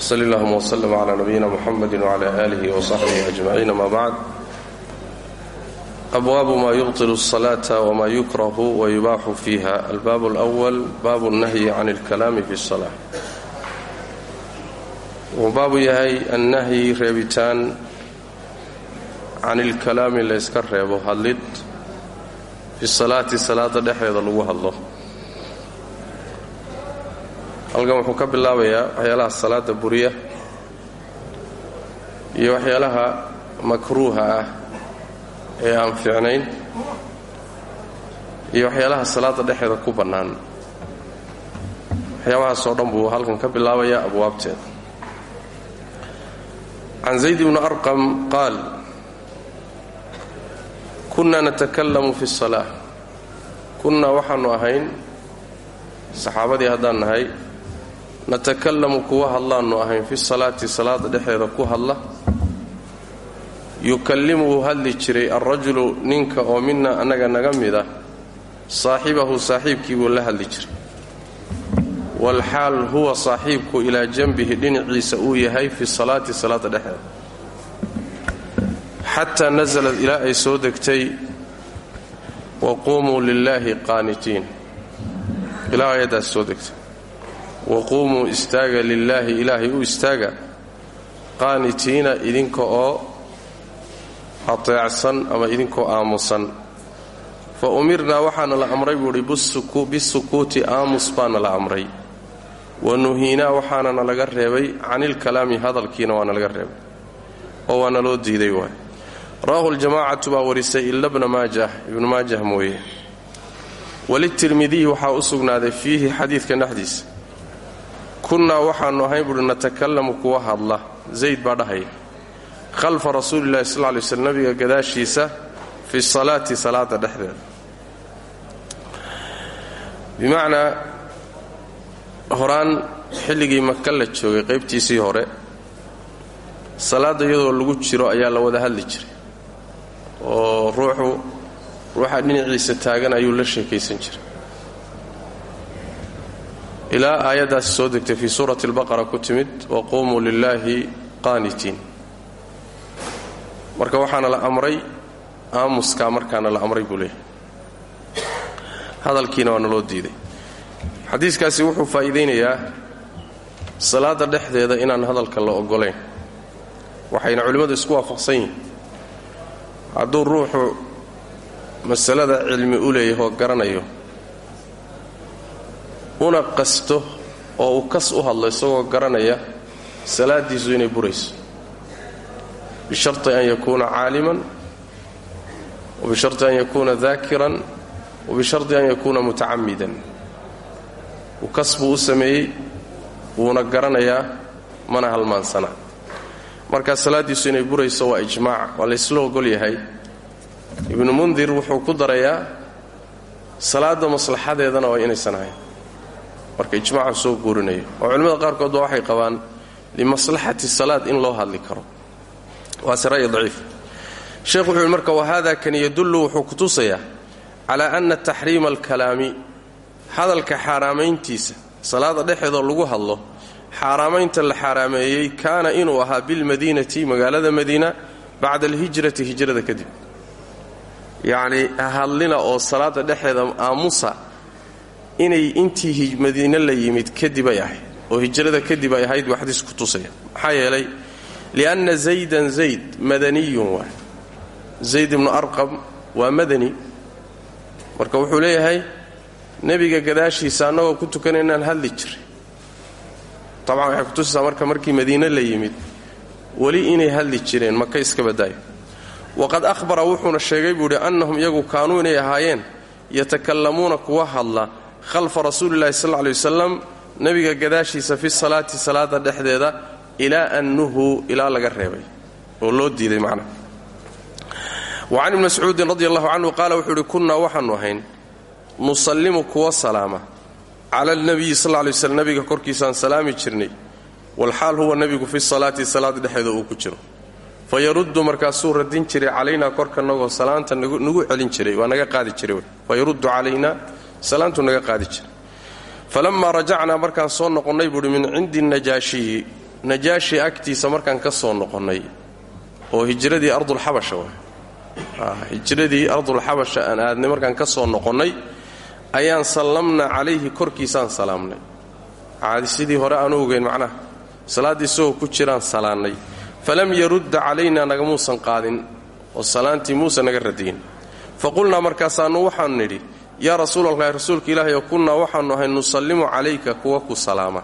وصل اللهم وسلم على نبينا محمد وعلى آله وصحبه أجمعين ما بعد أبواب ما يبطل الصلاة وما يكره ويباح فيها الباب الأول باب النهي عن الكلام في الصلاة وباب يهي النهي ريبتان عن الكلام ليسكر ريبو هلد في الصلاة صلاة dhexdeeda lagu hadlo halkan wuxuu ka bilaabayaa waxyaalaha salaada buriya iyo waxyaalaha makruuha ah ee aan fiicnayn iyo waxyaalaha salaada dhexeeda ku bannaan. Waxyaabahaasoo dhan buu halkan ka bilaabayaa abwaabteeda can zayd bni arqam qaal kunna natakallamu fi salaa kunnaa waxaannu ahayn saxaabadii haddaan nahay natakallamu kuwa hadlaannu ahayn fi salaati salaada dhexeeda ku hadla yukallimu uu hadli jiray alrajulu ninka oo mina annaga naga mida saaxibahu saaxiibkii buu la hadli jiray walxaal huwa saaxiibku ilaa janbihi dhinaciisa uu yahay fi salaati salaada dhexeeda xataa nasalad ilaa ay soo degtay waquumuu lilaahi qaanitiin ilaa aayaddaas soo degtay waquumuu istaaga lilaahi ilaahay u istaaga qaanitiina idinka oo ateecsan ama idinkoo aamusan. Fa umirnaa waxaana la amray buuhi bisukuuti aamus baana la amray. Wa nuhiinaa waxaanana laga reebay canilkalaami hadalkiina waana laga reebay. Oo waana loo diiday waay. Rawaahu ljamaacatu baa warisay ila bna maajah ibnu mooye. Walitirmidiyi waxaa u sugnaaday fiihi xadiidkan dhexdiisa kunnaa waxaannu ahayn buuhi natakallamu kuwa hadla. Zayd baa dhahaya. Khalfa rasuulillahi sal lay slm nabiga gadaashiisa fi salaati salaada dhexdeeda. Bimacnaa horaan xilligii maka la joogay qaybtiisii hore salaadda iyadoo lagu jiro ayaa la wada hadli jiray. Oo ruuxu ruuxa dhinaciisa taagan ayuu la sheekaysan jiray ilaa aayaddaasi soo degtay fii suurati albaqara ku timid waquumuu lilaahi qaanitiin. Marka waxaana la amray aamuskaa markaana la amray buu leeyahay. Hadalkiina waana loo diiday. Xadiiskaasi wuxuu faa'iidaynayaa salaadda dhexdeeda inaan hadalka la oggolayn. Waxayna culimmadu isku waafaqsan yihiin hadduu ruuxu masalada cilmi u leeyahoo garanayo una qasto oo uu kas u hadlo isagoo garanaya salaaddiisu inay burayso. Bisharti an yakuuna caaliman wabisharti an yakuuna daakiran wabisharti an yakuuna mutacamidan kas buu u sameeyey wuuna garanayaa mana halmaansana. Markaa salaaddiisu inay burayso waa ijmaac waa laysla ogol yahay. Ibnu mundir wuxuu ku darayaa salaadda maslaxadeedana waa inaysan ahayn marka ijmaacu soo guurinayo. Oo culimmada qaarkood ba waxay qabaan limaslaxati salaad in loo hadli karo. Waase ra'yi daciif. Sheekhu wuxuu yihi marka wahada kan yadullu wuxuu ku tusayaa calaa anna taxriima alkalaami hadalka xaaraamayntiisa salaada dhexeedoo lagu hadlo xaaraamaynta la xaaraameeyey kaana inuu ahaa bilmadiinati magaalada madiina bacda alhijrati hijrada kadib yacnii hadlina oo salaada dhexeeda aamusa inay intii madiine la yimid kadib ay ahayd oo hijrada kadib ay ahayd buu xadiis ku tusaya. Maxaa yeelay lianna zaydan zayd madaniyun waay zayd ibnu arqam waa madani. Marka wuxuu leeyahay nebiga gadaashiisa annagoo ku tukanaynaan hadli jiray. Tabcan waxay kutusaysaa marka markii madiine la yimid weli inay hadli jireen maka iska badaayo. Waqad ahbara wuxuuna sheegay buu idhi annahum iyagu kaanuu inay ahaayeen yatakallamuuna kuwa hadla khalfa rasuulillahi sal ley wasalam nebiga gadaashiisa fi salaati salaada dhexdeeda ilaa an nuhuu ilaa laga reebay oo loo diiday macnaha wa can ibni mascuudin radi allahu canhu qaala wuxuu ihi kunnaa waxaannu ahayn nusallimu kuwa salaama. Cala alnabiyi sal lay slm nabiga korkiisaan salaami jirnay. Walxaal huwa nebigu fi salaati salaad dhexeeda uu ku jiro. Fa markaasuu radin jiray calaynaa korkanagoo salaanta nagu celin jiray waa naga qaadi jiray fa yaruddu salaantuu naga qaadi jiray falammaa rajacnaa markaan soo noqonnay buuhi min cindi najaashiyi najaashi agtiisa markaan ka soo noqonnay oo hijradii ardulxabasha wa hijradii ardulxabasha aan aadnay markaan ka soo noqonnay ayaan sallamna calayhi korkiisaan salaamnay. Caadi sidii hore aan ogeyn macnaha salaaddii isagoo ku jiraan salaannay falam yarudda calaynaa nagamuusan qaadin oo salaantii muusan naga radiyin fa qulnaa markaasaannu waxaannu nidhi yaa rasuulalahi rasuulka ilaahay oo kunnaa waxaannu ahay nusallimu calayka kuwa ku salaama.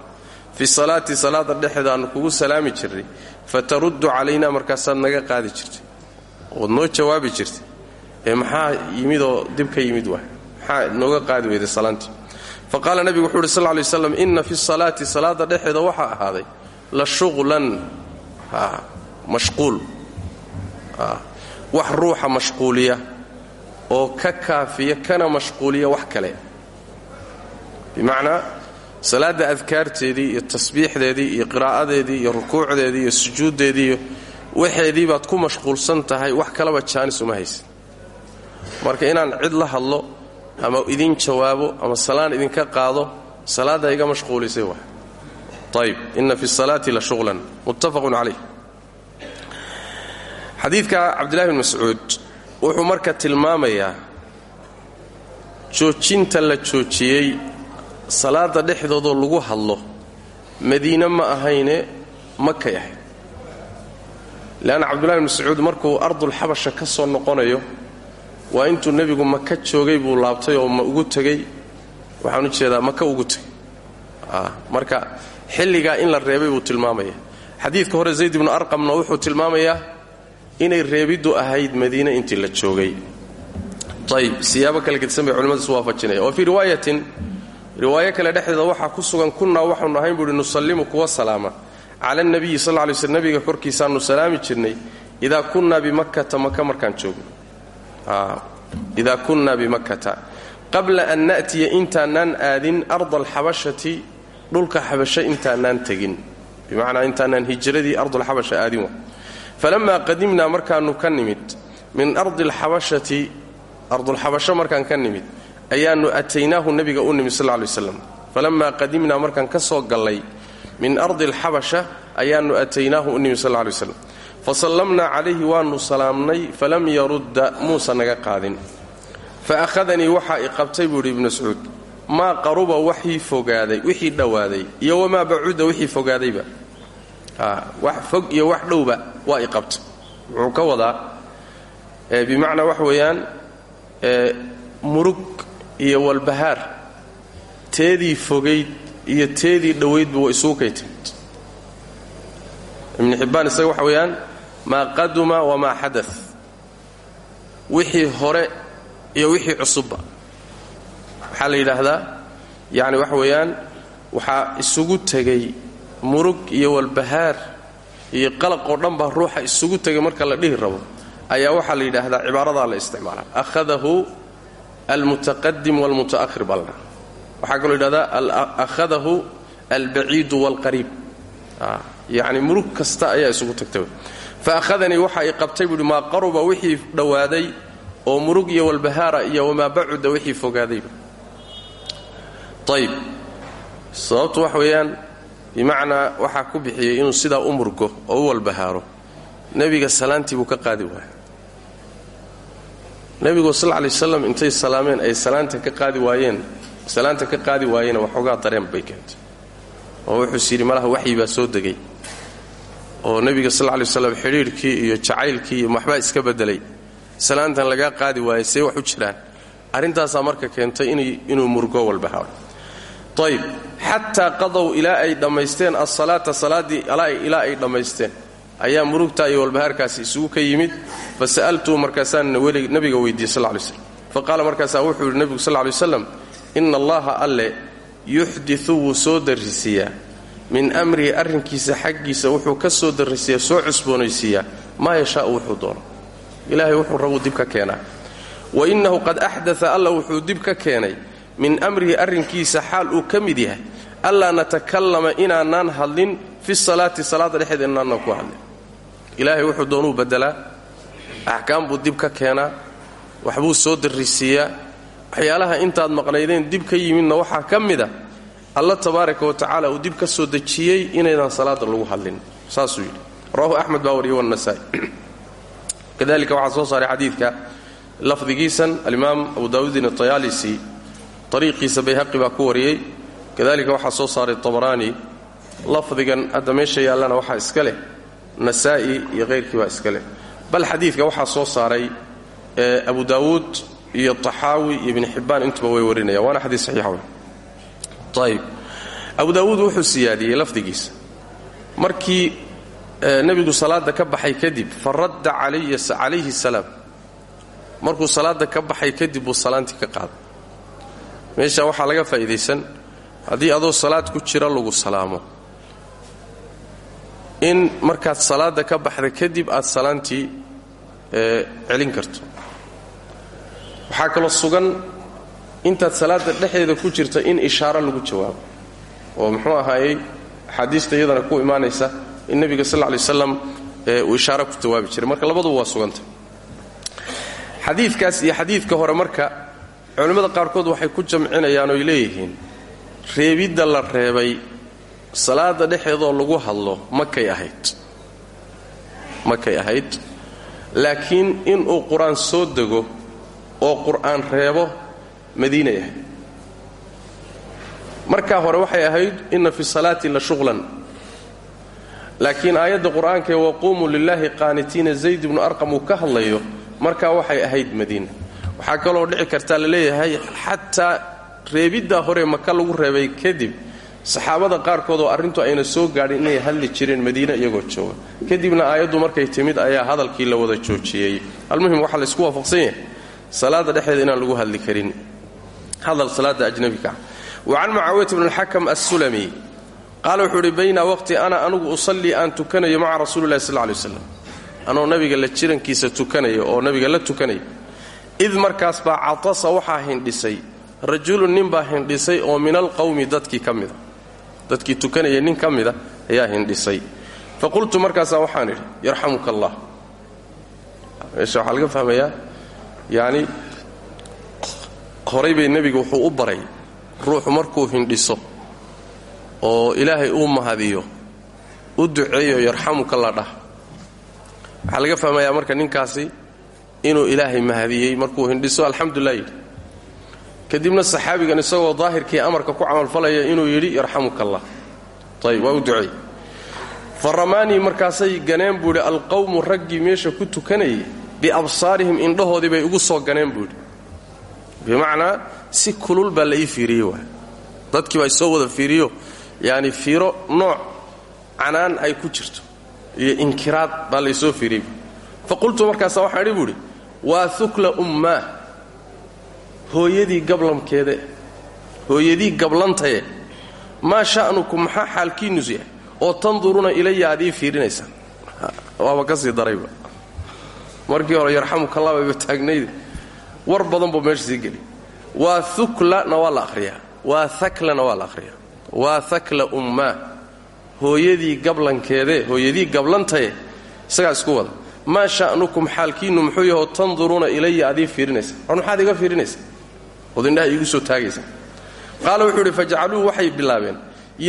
Fi salaati salaada dhexeedaannu kugu salaami jirnay. Fa taruddu calaynaa markaasaad naga qaadi jirtay. Ood noo jawaabi jirtay. Ee maxaa yimidoo dib ka yimid waay? Maxaa nooga qaadi weyday salaantii? Fa qaala wuxuu uhi sal ly waslam inna fi salaati salaada dhexeeda waxaa ahaaday la shuqlan mashquul wax ruuxa mashquuliya oo ka kaafiya kana mashquuliya wax kale. Bimacnaa salaadda adkaarteedii iyo tasbiixdeedii iyo qiraa'adeedii iyo rukuucdeedii iyo sujuuddeedii waxeedii baad ku mashquulsan tahay wax kalaba jaanis uma haysid marka inaan cid la hadlo ama idin jawaabo ama salaan idinka qaado salaadda iga mashquulisay wa ayb ina fi salaati la shuqlan. Muttafaqun calayh xadiidka cabdillahi bn mascuud wuxuu marka tilmaamayaa joojinta la joojiyey salaada dhexdoodoo lagu hadlo madiine ma ahayne makay ahayd leanna cabdullahi bn mascuud markuu ardulxabasha ka soo noqonayo waa intuu nebigu maka joogay buu laabtay oo ma ugu tegey waxaan u jeedaa maka ugu tegey marka xilligaa in la reebay buu tilmaamaya xadiidka hore zayd ibnu arqamna wuxuu tilmaamayaa inay reebiddu ahayd madiine intii la joogay. Ayb siyaabo kale gedisan bay culimmadu isu waafajinaya wa fii riwaayatin riwaayo kale dhexdeeda waxaa ku sugan kunnaa waxaanu ahayn buuhi nusallimu kuwa salaama. Cala nabiyi sal lay sl nabiga korkiisaannu salaami jirnay. Idaa kunnaa bimakkata maka markaan joogno. Idaa kunnaa bimakkata qabla an na'tiya intaanaan aadin arda alxabashati dhulka xabasho intaanaan tegin. Bimacnaa intaanaan hijradii ardulxabasha aadin falammaa qadimnaa markaannu ka nimid min ardi alxabashati ardulxabasho markaan ka nimid ayaannu ataynaahu nebiga u nimid sal lay waslam falammaa qadimnaa markaan ka soo gallay min ardi alxabasha ayaannu ataynaahu u nimid sal lay waslam fasallamnaa calayhi waannu salaamnay falam yarudda muusa naga qaadin fa akhadanii waxaa i qabtay buuhi ibnu mascuud maa qaruba waxii fogaaday wixii dhowaaday iyo wamaa bacuda wixii fogaadayba wax fog iyo wax dhowba waa i qabtay wuxuu ka wadaa bimacnaa wax weeyaan murug iyo walbahaar. Teedii fogayd iyo teedii dhowaydba waa isugu kay timid ibnu xibbaan isaga weeyaan maa qaduma wamaa xada wixii hore iyo wixii cusubba. Waxaa la yidhaahdaa yacni waxa weeyaan waxaa isugu tegay murug iyo walbahaar iyo qalaq oo dhan baa ruuxa isugu tegay marka la dhihi rabo ayaa waxaa la yidhaahdaa cibaaradaa la isticmaala akhadahu almutaqadim walmuta'ahir baa la dhaha waxaa kaloo yidhahdaa akhadahu albaciidu waalqariib yacni murug kasta ayaa isugu tagtay. Fa akhadanii waxa i qabtay buuhi maa qaruba wixii dhowaaday oo murug iyo walbahaara iyo wamaa bacuda wixii fogaadayba ayb sababtu wax bimacnaa waxaa ku bixiyey inuu sidaa u murgo oo u walbahaaro. Nebiga salaantii buu ka qaadi waaya nebigu sal lay waslam intay salaameen ay salaanta ka qaadi waayeen salaanta ka qaadi waayeen waxoogaa dareen bay keentay. Oo wuxuus yidhi malaha waxyi baa soo degay. Oo nebiga sal lay waslam xidhiidhkii iyo jacaylkii iyo waxbaa iska beddelay. Salaantan lagaa qaadi waayay see wax u jiraan. Arrintaasaa marka keentay inuu murgo walbahaaro. Ayb xataa qadow ilaa ay dhammaysteen asalaata salaaddii ilaa ay dhammaysteen. Ayaa murugtaa iyo walbahaarkaasi isugu ka yimid. Fa sa'altuu markaasaan nabiga weydiiyey sal lay slam fa qaala markaasaa wuxuu yidhi nebigu sal lay waslam ina allaha alle yuxdiu wuu soo darrisiiyaa min amrihi arrinkiisa xaggiisa wuxuu ka soo darrisiyaa soo cusboonaysiiyaa. Maa yashaau wuxuu doono. Ilaahay wuxuu rabuu dib ka keenaa. Wa innahu qad axdaa alla wuxuu dib ka keenay min amrihi arrinkiisa xaal uu ka mid yahay allaa natakallama inaanaan hadlin fi salaati salaadda dhexeeda inaanaan ku hadlin. Ilaahay wuxuu doonuu baddelaa axkaam buu dib ka keenaa waxbuu soo darrisiiyaa waxyaalaha intaad maqnaydeen dib ka yimidna waxaa ka mid a alla tabaaraka wa tacaala uu dib ka soo dejiyey inaydaan salaada lagu hadlin. Saasuu yidhi. Rawahu axmed baa wariye wanasaai kadalika waxaa soo saaray xadiidka lafdigiisan alimaam abu daawuudin atayaalisi ariiqiisa bayhaqi baa ku wariyey. Kadalika waxaa soo saaray tabaraani lafdigan hadda meesha yaallana waxaa iska leh. Nasaa'i iyo hayrkii baa iska leh. Bal xadiidka waxaa soo saaray abu daawuud iyo taxaawi iyo ibni xibbaan way warinayaan. Waana xadiis saxiixa wey ayb abu daawuud wuxuu siyaadiyey lafdigiisa. Markii nebigu salaadda ka baxay kadib fa radda salaam. Markuu salaadda ka baxay kadib buu salaantii ka qaaday meesha waxaa laga faa'iidaysan haddii adoo salaad ku jira lagu salaamo. In markaad salaadda ka baxda kadib aad salaantii celin karto. Waxaa kaloo sugan intaad salaadda dhexdeeda ku jirta in ishaaro lagu jawaabo. Oo muxuu ahaayey axaadiista iyadana ku imaanaysa in nebiga sal ly waslam uu ishaaro ku jawaabi jiray. Marka labaduba waa suganta. Xadiidkaas iyo xadiidka hore marka culimmada qaarkood waxay ku jamcinayaan oy leeyihiin reebidda la reebay salaada dhexeedoo lagu hadlo makay ahayd. Makay ahayd. Laakiin inuu qur'aan soo dego oo qur'aan reebo madiinay ahayd. Markaa hore waxay ahayd inna fi salaati la shuqlan. Laakiin aayadda qur'aankaee waquumuu lilaahi qaanitiina zayd ibnu arqam uu ka hadlayo markaa waxay ahayd madiina waxaa kaloo dhici kartaa la leeyahay xataa reebiddaa hore maka lagu reebay kadib saxaabada qaarkood oo arrintu ayna soo gaadhin inay hadli jireen madiine iyagoo jooga. Kadibna aayaddu markay timid ayaa hadalkii la wada joojiyey. Almuhim waxaa laysku waafaqsan yahay salaada dhexdeeda inaan lagu hadli karin. Hadal salaada ajnabiga. Wa can mucaawiyata bn alxakam assulami qaala wuxuu bayna waqti ana anugu usallii aan tukanayo maca rasuulilahi sal lay waslam anoo nabiga la jirankiisa tukanaya oo nabiga la tukanaya id markaas baa catasa waxaa hindhisay rajulun ninbaa hindhisay oo min alqowmi dadkii ka mida. Dadkii tukanaya nin ka mida ayaa hindhisay. Fa qultu markaasaa waxaan idhi yarxamuka allah meesha waxaa laga fahmayaa yacni wuxuu u baray ruuxu markuu hindhiso oo ilaahay uu mahadiyo u duceeyo yarxamuka la dhah. Waxaa marka ninkaasi inuu ilaahay mahadiyey markuu hindhiso alxamdulilah kadibna saxaabigan isagoo daahirkii amarka ku camalfalaya inuu yidhi yarxamuka allah ayb waa u duceey markaasay ganeen buu idhi alqawmu raggii meesha ku tukanayay biabsaarihim indhahoodii bay ugu soo ganeen buu idhi bimacnaa si kulul baa la ii fiiriyey waay. Dadkii baa isoo wada fiiriyo. Yacni fiiro nooc canaan ay ku jirto iyo inkiraad baa laysoo fiiriyey fa qultu markaasa waxaan idhi waa ukla ummaa hooyadii gablamkeede. Hooyadii gablantaye. Maa sha'nukum maxaa xaalkiinnusu yahay oo tanduruuna ilaya aad ii fiirinaysaan waaba ka sii darayba. Markii hore yarxamukallah bayba taagnayd. War badan buu meesha sii geli. Waa uklana waa la ahriyaa waa aklana waa la ahriyaa waa akla ummaa hooyadii gablankeede hooyadii gablantaye. Isagaa isku wada maa sha'nukum xaalkiinnu muxuu yahoo tanduruuna ilaya aad ii fiirinaysaan war maxaad iga fiirinaysaa ood indhaha iigu soo taagaysaan qaala wuxuu idhi fajacaluu waxay bilaabeen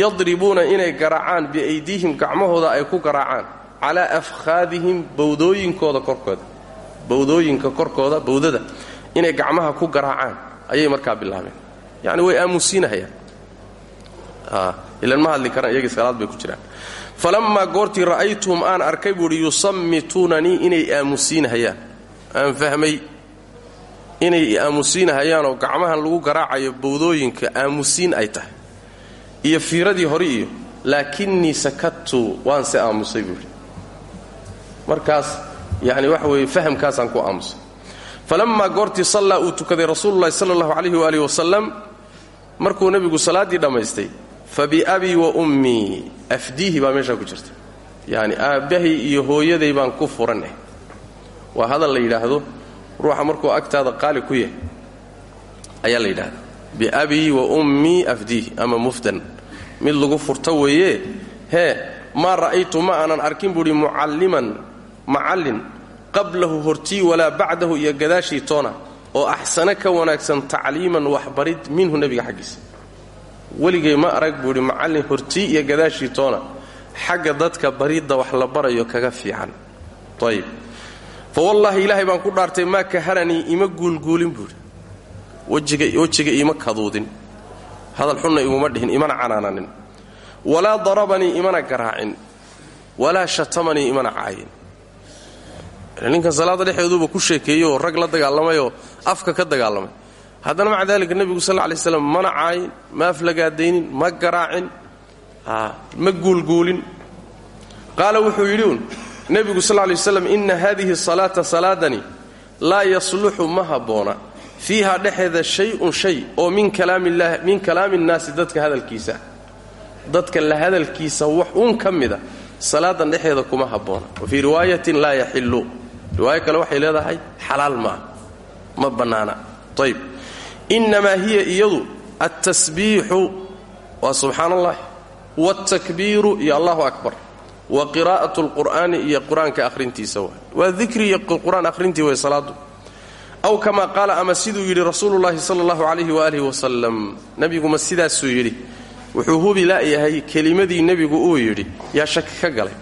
yadribuuna inay garaacaan biaydiihim gacmahooda ay ku garaacaan calaa afkhaadihim bawdooyinkooda korkooda. Bawdooyinka korkooda bawdada inay gacmaha ku garaacaan ayay markaa bilaabeen. Yacni way aamusiinahayaan. Ilan ma hadli karaan iyagii salaad bay ku jiraan falammaa goortii ra'aytuhum aan arkay buuhi yusammituunanii inay aamusiinahayaan. Aan fahmay inay aamusiinahayaanoo gacmahan lagu garaacayo bawdooyinka aamusiin ay tahay. Iyo fiiradii hore iyo laakinnii sakadtu waan se aamusay buuhi markaas yani waxa weeye fahamkaasaan ku aamusay. Falammaa goortii sallaa uu tukaday rasuululahi sala allahu calayhi markuu nebigu salaaddii dhammaystay fa biabii wa ummii afdiihi baa meeshaa ku jirta. Yacni aabbahay iyo hooyaday baan ku furan eh waa hadal la yidhaahdo ruuxa markuu agtaada qaali ku yahay ayaa la yidhahdaa biabii wa ummii afdiihi ama mufdan. Mid lagu furto weeye hee maa ra'aytu ma aanan arkin buuhi mucalliman macallin qablahu hortii walaa bacdahu iyo gadaashii toona oo axsano ka wanaagsan tacliiman waxbarid minhu nebiga xaggiisa weligay ma arag buuhi macallin hortii iyo gadaashii toona xagga dadka baridda wax la barayo kaga fiican. Ayib fa wallaahi ilaahay baan ku dhaartay maa kaharanii ima guulguulin buuhi wejiga iima kaduudin. Hadal xunna iguma dhihin imana canaananin. Walaa darabanii imana garaacin. Walaa shatamanii imana caayin. Ninkan salaada dhexeeduuba ku sheekeeyeyoo rag la dagaalamayoo afka ka dagaalamay haddana maca daalika nebigu sal lay slam mana caayin ma aflagaadaynin ma garaacin ma guulguulin. Qaala wuxuu yidhi un nebigu sal lay inna haadihi salaata salaadani laa yasluxu ma habboona fiiha dhexeeda shay-un shay oo min kalaami nnaasi dadka hadalkiisa. Dadka la hadalkiisa wax uun ka mida salaadan dhexeeda kuma habboona wa fii riwaayatin laa yaxillu. Riwaayo kale waxay leedahay xalaal ma bannaana. Ayb innamaa hiya iyadu altasbiixu waa subxaan allah waaltakbiiru iyo allahu akbar wa qiraa'at alqur'aani iyo qur'aanka akhrintiisa waa waa dikri iyo qur'aan akhrintii way salaadu aw kamaa qaala ama siduu yidhi rasuulullaahi sala allahu calayhi waaalih wasalam nebiguma sidaasuu yidhi wuxuu hubi la'yahay kelimadii nebigu uu yidhi yaa shaki ka galay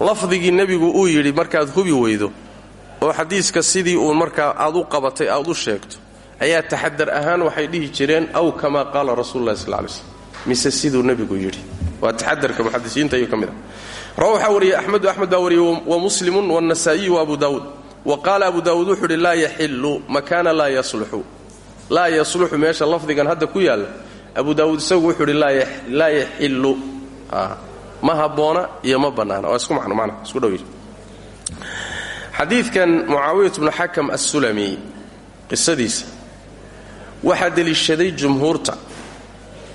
lafdigii nebigu uu yidhi markaad hubi weydo oo xadiiska sidii uun markaa aad u qabatay aad u sheegto ayaa taxadar ahaan waxay dhihi jireen aw kamaa qaala rasuululahi sal lay slm mise siduu nebigu yidhi. Waa taxadarka muxadisiinta ayuu ka mid ah. Rawa waxaa wariyey axmedu axmed baa wa muslimun wa abu daawuud. Wa qaala abu daawuud wuxuu idhi laa yaxillu makaana laa yasluxu. Laa meesha lafdigan hadda ku yaalla. Abu daawuud isagu wuxuu idhi laa yaxillu ma habboona iyo ma bannaana. Waa isku macno mana isku dhow yidhi. Xadiidkan mucaawiyat bnu xakam assulami qisadiisa waxaa deliishaday jumhuurta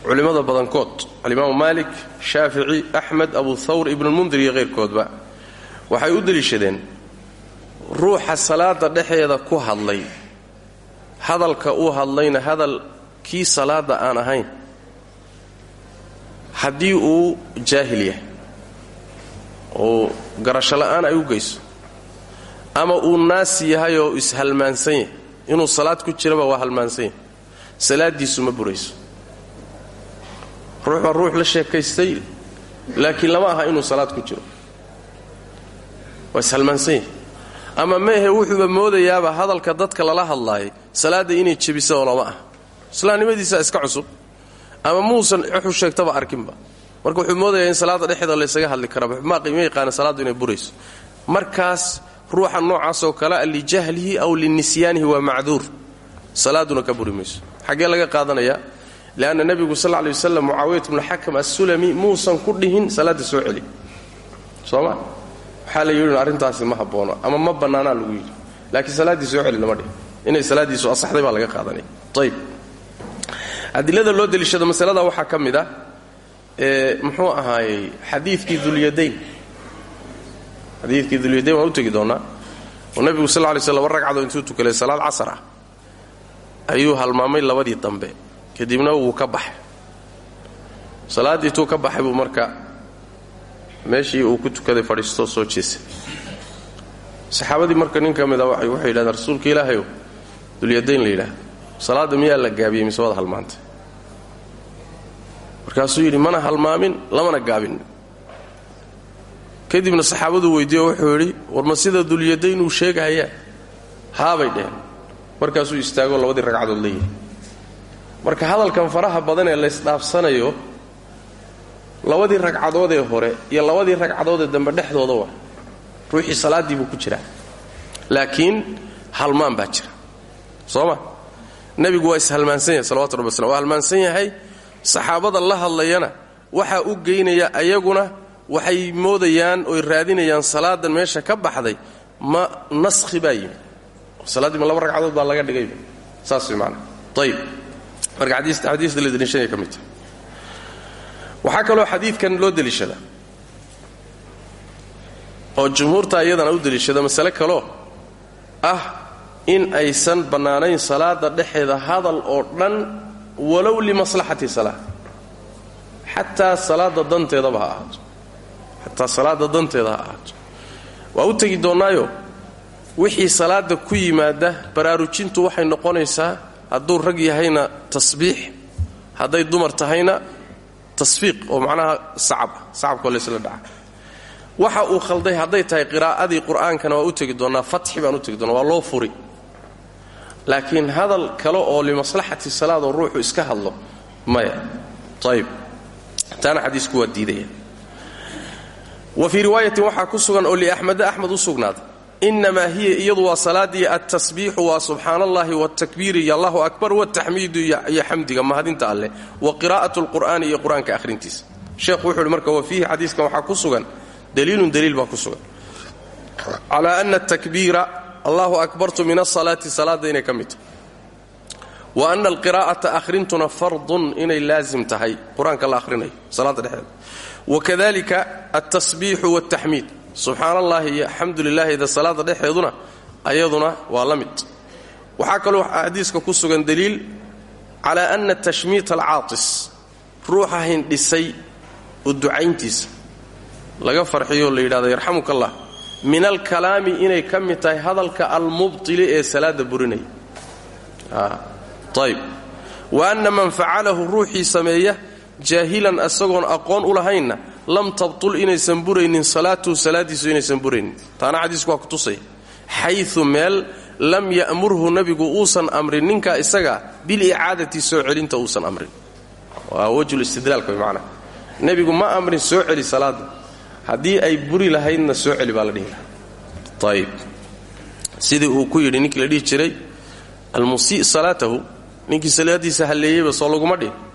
culimmada badankood alimaamu maalik shaafici axmed abu thawr ibnulmundir iyo hayrkoodba waxay u deliishadeen ruuxa salaada dhexeeda ku hadlay hadalka uu hadlayna hadal kii salaada aan ahayn haddii uu jaahil yahay oo garasho la'aan ay u geyso ama uu naas yahay oo ishalmaansan yahay inuu salaad ku jiraba waa halmaansan yahay salaaddiisu ma burayso. Ruux baa ruux la sheekaystay laakiin lama aha inuu salaad ku jiro. Waa ishalmaansan yahay ama meehe wuxuuba moodayaaba hadalka dadka lala hadlaayay salaadda inay jebisa oo lama ah islaamnimadiisa iska cusub. Ama muusan wuxuu sheegtaba arkinba marka wuxuu moodayaa in salaada dhexeeda laysaga hadli karaa ma yaqaana salaaddu inay burayso. Markaas ruuxa noocaasoo kale a lijahlihi aw linisyaanihi waa macduur salaaduna ka buri mayso. Xaggee laga qaadanayaa leanna nebigu sal lay waslam mucaawiyat bnu xakam assulami muusan ku dhihin salaadda soo celi. Sooma waxaa la yidhi ma habboono ama ma bannaanaa lagu yidhi. Laakiin salaaddii soo celi lama dhihin. Inay salaaddiisu asaxday baa laga qaadanaya. Ayb adilada loo deliishado masalada waxaa ka mid ah muxuu ahaayey xadiikii dulyadayn xadiikii dulyadayn waan u tegi doonnaa oo nebigu sal ly sl laba ragcadood intuu tukalay salaad casar ah ayuu halmaamay labadii dambe. Kadibna wuu ka baxay. Salaaddii intuu ka baxay buu marka meeshii uu ku tukaday fadhiistoo soo jeesay. Saxaabadii marka nin ka mida waxay yidhahdeen rasuulka ilaahayow dulyadayn la yidhaahdo. Salaadda miyaa la gaabiyey mise waad halmaantay? Markaasuu yidhi mana halmaamin lamana gaabin. Kadibna saxaabaduu weydiiyo wuxuu yidhi war ma sida dulyadayn uu sheegahayaa haabay dheheen markaasuu istaagoo labadii ragcadood leeyahay marka hadalkan faraha badan ee laysdhaafsanayo labadii ragcadoodee hore iyo labadii ragcadoodee dambe dhexdooda waa ruuxii salaaddii buu ku jiraa. Laakiin halmaan baa jira. Soo ma? Nebigu waa ishalmaansan yahay salawatu rabbi waslam waa halmaansan yahay saxaabada la hadlayana waxaa u geynaya ayaguna waxay moodayaan oy raadinayaan salaadan meesha ka baxday ma naskhi baa yimid salaaddii ma laba ragcadood baa laga dhigayba saas maanaa ayib marka xadiista la daliishanaya ka mid tahay. Waxaa kaloo xadiidkan loo deliishada. Oo jumhuurta iyadana u deliishada masale kaloo ah in aysan bannaanayn salaada dhexeeda hadal oo dhan walow limaslaxati salaa xataa salaada danteedaba ha ahaato. Salaada danteeda ha ahaato. U tegi doonnaayo wixii salaada ku yimaada baraarujintu waxay noqonaysaa hadduu rag yahayna tasbiix hadday dumar tahayna tasfiiq oo macnaha sacab sacabkoo laysla dhaca. Waxa uu khalday hadday tahay qiraa'adii qur'aankana waa u tegi doonnaa fatxi baan u tegi doonnaa waa loo furi. Laakiin hadal kale oo limaslaxati salaad oo ruuxu iska hadlo maya. Ayib taana xadiisku waa wa fii riwaayatin waxaa ku sugan oo liaxmeda axmed u sugnaaday innamaa hiya iyadu waa salaadii altasbiixu waa subxaana allahi wاtakbiiri iyo allahu akbar wataxmiidu iyo xamdiga mahadinta alleh wa qiraa'at lqur'aani iyo qur'aanka akhrintiisa sheekhu wuxuu marka wa fiihi xadiiskan waxaa ku sugan daliilun daliil baa ku sugan calaa ana atakbiira allahu akbartu min asalaati salaadda inay ka mid tahay wa ana alqiraa'ata fardun inay laazim tahay qur'aanka la akhrinayo salaadda dhexdeeda wakadalika altasbiixu wاltaxmiid subxaan allahi iyo alxamdu lilaahida salaada dhexeeduna ayaduna waa la mid. Waxaa kaloo xadiiska ku sugan daliil calaa ana tashmiit alcaatis ruuxa hindhisay u ducayntiisa. Laga farxiyo la yidhahdo yarxamuka allah min alkalaami inay ka mid tahay hadalka almubtili ee salaada burinaya. Ayb wa anna man facalahu ruuxii sameeya jaahilan isagoon aqoon u lahaynna lam tabtul inaysan buraynin salaatuhu salaadiisu inaysan buraynin. Taana xadiisku waa ku tusaya xayu meel lam ya'murhu nebigu uusan amrin ninka isaga bilicaadati soo celinta uusan amrin. Waa wejulistidlaalka bimacnaa. Nebigu ma amrin soo celi salaada haddii ay buri lahaydna soo celi baa la dhihi lahaa. Ayib uu ku yidhi ninkii la dhihi jiray almusii salaatahu ninkii salaadiisa halleeyeyba soo laguma dhihin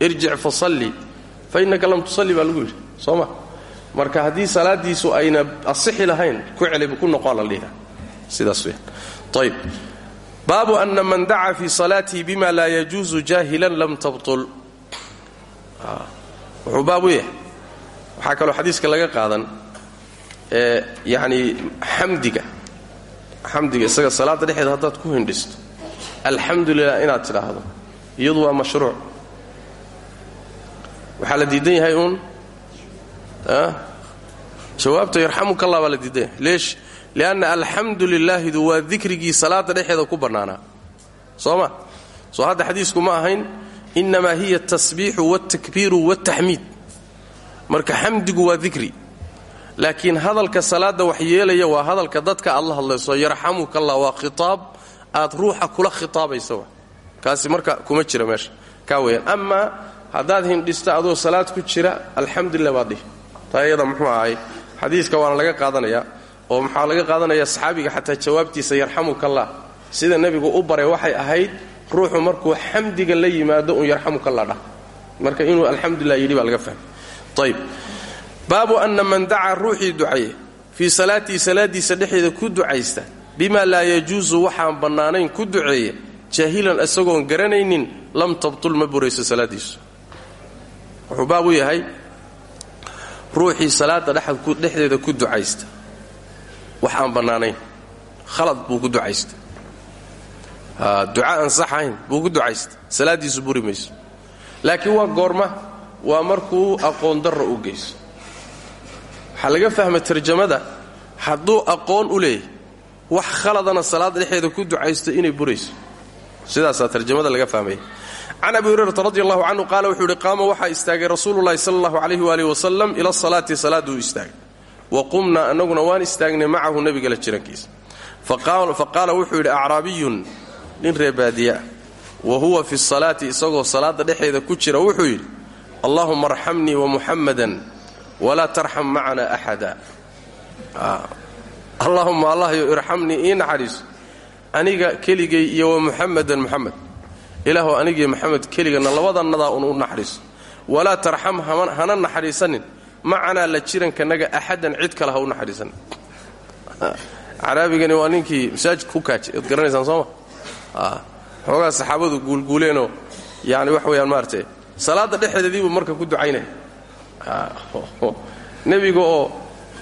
irjic fasalli fa innaka lam tusalli baa lagu yidhi soo ma? Marka haddii salaadiisu ayna asixi lahayn ku celiba ku noqoa la sidaas weyaan ayib baabu ana man dacaa fi salaatihi bima laa yajuusu jaahilan lam tabtul. Wuxuu baab u yahay. Waxaa kaloo xadiiska laga qaadan ee yacni xamdiga. Xamdiga isaga salaadda dhexeeda haddaad ku hindhisto. Alxamdu lilah inaad iyadu waa mashruuc waxaa la diidan yahay uun? Jawaabta yarxamuka allah baa la leesh lianna alxamdu lilaahidu waa dikrigii salaadda dhexeeda ku bannaanaa soo ma? Soo hadda xadiisku ma ahayn innamaa hiya atasbiixu wاltakbiiru wاltaxmiid marka xamdigu waa dikri. Laakiin hadalka salaadda wax yeelaya waa hadalka dadka aad la hadlayso allah waa khitaab aad ruuxa kula khitaabaysa kaasi marka kuma jira meesha. Kaa weyaan amaa haddaad hindhista adoo salaad ku jira alxamdulilah baad dhihi. Taa iyada muxuu ahay laga qaadanayaa oo maxaa laga qaadanayaa saxaabiga xataa jawaabtiisa yarxamukallah. Sida nebigu u baray waxay ahayd ruuxu markuu xamdiga la yimaado un yarxamukallah dhah. Marka inuu alxamdulilah yidhi baa laga fahmay. Ayb baabu anna man dacaa ruuxii ducaye fii salaatii salaadiisa dhexeeda ku ducaysta bima laa yajuusu waxaan bannaanayn ku duceeya jaahilan isagoon garanaynin lam tabtul ma burayso wuxuu baab u yahay ruuxii salaada dhexdeeda ku ducaysta. Wax aan bannaanayn. Khalad buu ku ducaysta. Duca aan sax ahayn buu ku ducaysta. Salaaddiisu buri mayso. Laakiin waa goorma. Waa markuu aqoon darra u geyso. Waxaa laga fahma tarjamada. Hadduu aqoon u leeyahy wax khaladana salaada dhexeeda ku ducaysto inay burayso. Sidaasaa tarjamada laga fahmaya can abi hurayrata radi allahu canhu qaala wuxuu ihi qaama waxaa istaagay rasuululahi sala allahu calayhi waalihi wasalam ila salaati salaaduu istaagay wa qumnaa annaguna waan istaagnay macahu nebiga la jirankiisa fa qaala wuxuu yidhi acraabiyun nin reebaadiyaa wa huwa fi salaati isagoo salaada dhexeeda ku jira wuxuu yidhi allahuma arxamnii wa muxammadan walaa tarxam macana axada allahuma allahyo irxamnii ii iyo wa muxamadan ilaahu anigiyo maxamed keligana labadanadaa un u naxariiso walaa tarxam hana naxariisanin. Macanaa la jirankanaga axadan cid kale ha u naxariisanin. Caraabigani waa ninkii masaajidka ku kaajay. Oad garanaysaan sooma xoogaa saxaabadu guulguuleenoo yani wax weyaan maarate salaadda dhexdeediibuu marka ku ducaynaya nebiga oo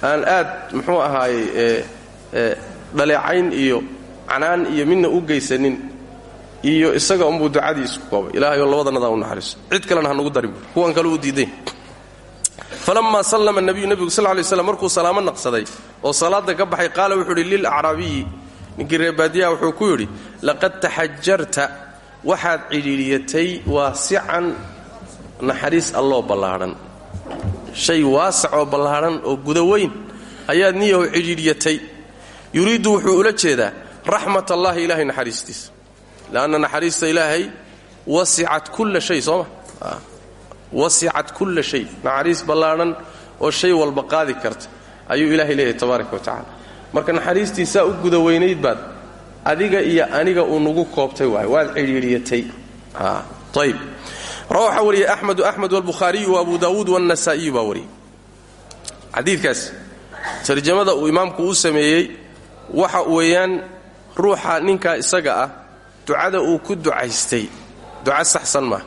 aan aad muxuu ahaaye dhaleecayn iyo canaan iyo midna u geysanin iyo isaga unbuu ducadii koobay. Ilaahay oo labadanadaa u naxariiso cid kalena ha nugu darin kuwan kale u diiday. Falammaa sallama nabiyu nebigu sal lay slam markuu salaamo naqsaday oo salaada ka baxay qaala wuxuu idhi lilacraabiyi ninkii reebaadiyaha wuxuu ku yidhi laqad taxajarta waxaad cidhiidhiyatay waasican naxariis alloo ballaadhan shay waasac oo ballaadhan oo guda weyn ayaad niyahu cidhiidhyatay yuriiddu wuxuu ula jeedaa raxmat allahi ilaahay naxariistiisa leanna naxariista ilaahay wasicat kulla shay sooma wasicat kulla shay naxariis ballaadhan oo shay walba qaadi karta ayuu ilaahay leeyahay tabaaraka marka naxariistiisaa u guda weynayd baad adiga iyo aniga uu nugu koobtay waay waad cidhiidhiyatay ayb waxaa wariyey axmedu axmed walbukhaariyu wa abu daawuud wannasaa'iyu baa wariyey xadiidkaas tarjamada uu imaamku u sameeyey waxa weeyaan ruuxa ninkaa isaga ah ducada uu ku ducaystay. Duca saxsan maaha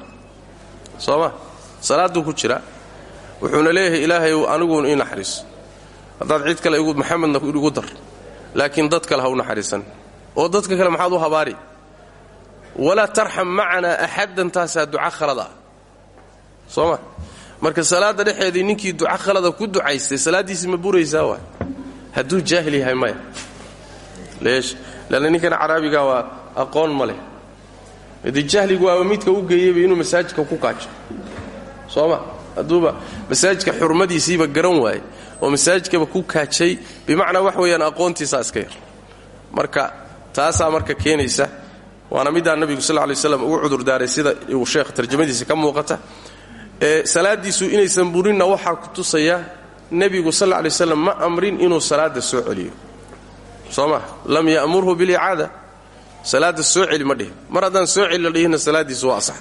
soo ma salaaduu ku jira. Wuxuuna leeyahay ilaahay aniguun ii naxariiso haddaad cid kale maxamedna igu dar laakiin dad kale ha naxariisan. Oo dadka kale maxaad u habaari. Walaa tarxam macanaa axaddan taasaa duca khalad ah soo ma marka salaadda dhexeedii ninkii duca khalada ku ducaystay salaaddiisii ma buraysaa waay? Hadduu jaahil yahay maya. Leesh leanna ninkan caraabiga waa aqoon ma leh. Dee jahligu waaba midka u geeyeyba inuu masaajidka ku kaajo soo ma? Hadduuba masaajidka xurmadiisiiba garan waaye oo masaajidkaba ku kaajay bimacnaa wax weeyaan aqoontiisaa iska marka taasaa marka keenaysa waana middaa nabigu sal lay slam ugu cudurdaaray sida uu sheekh tarjamadiisa ka muuqata. Salaadiisu inaysan burinna waxaa ku tusaya nebigu sal lay slam ma amrin inuu salaada soo celiyo. Soo lam ya'murhu bilicaada salaada soo celi ma dhihin. Mar haddaan soo celi la dhihinna salaadiisu waa asax.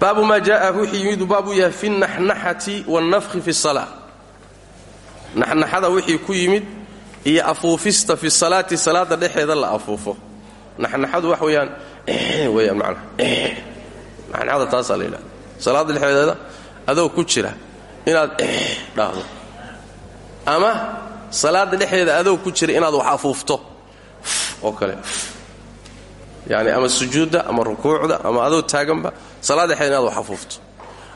Baabu maa jaaa wixii yimidu baabuu yahay fi naxnaxati wannafhi fi salaa. Naxnaxada wixii ku yimid iyo afuufista fi salaati salaada dhexeeda la afuufo. Naxnaxadu wax weeyaan weyaan manaa naxnaxada taasaa la yidhahda salaada dhexeedeeda adoo ku jira inaad dhahdo ama salaada dhexdeeda adoo ku jira inaad wax afuufto oo kale. Yani ama sujuudda ama rukuucda ama adoo taaganba salaad inaad wax afuufto.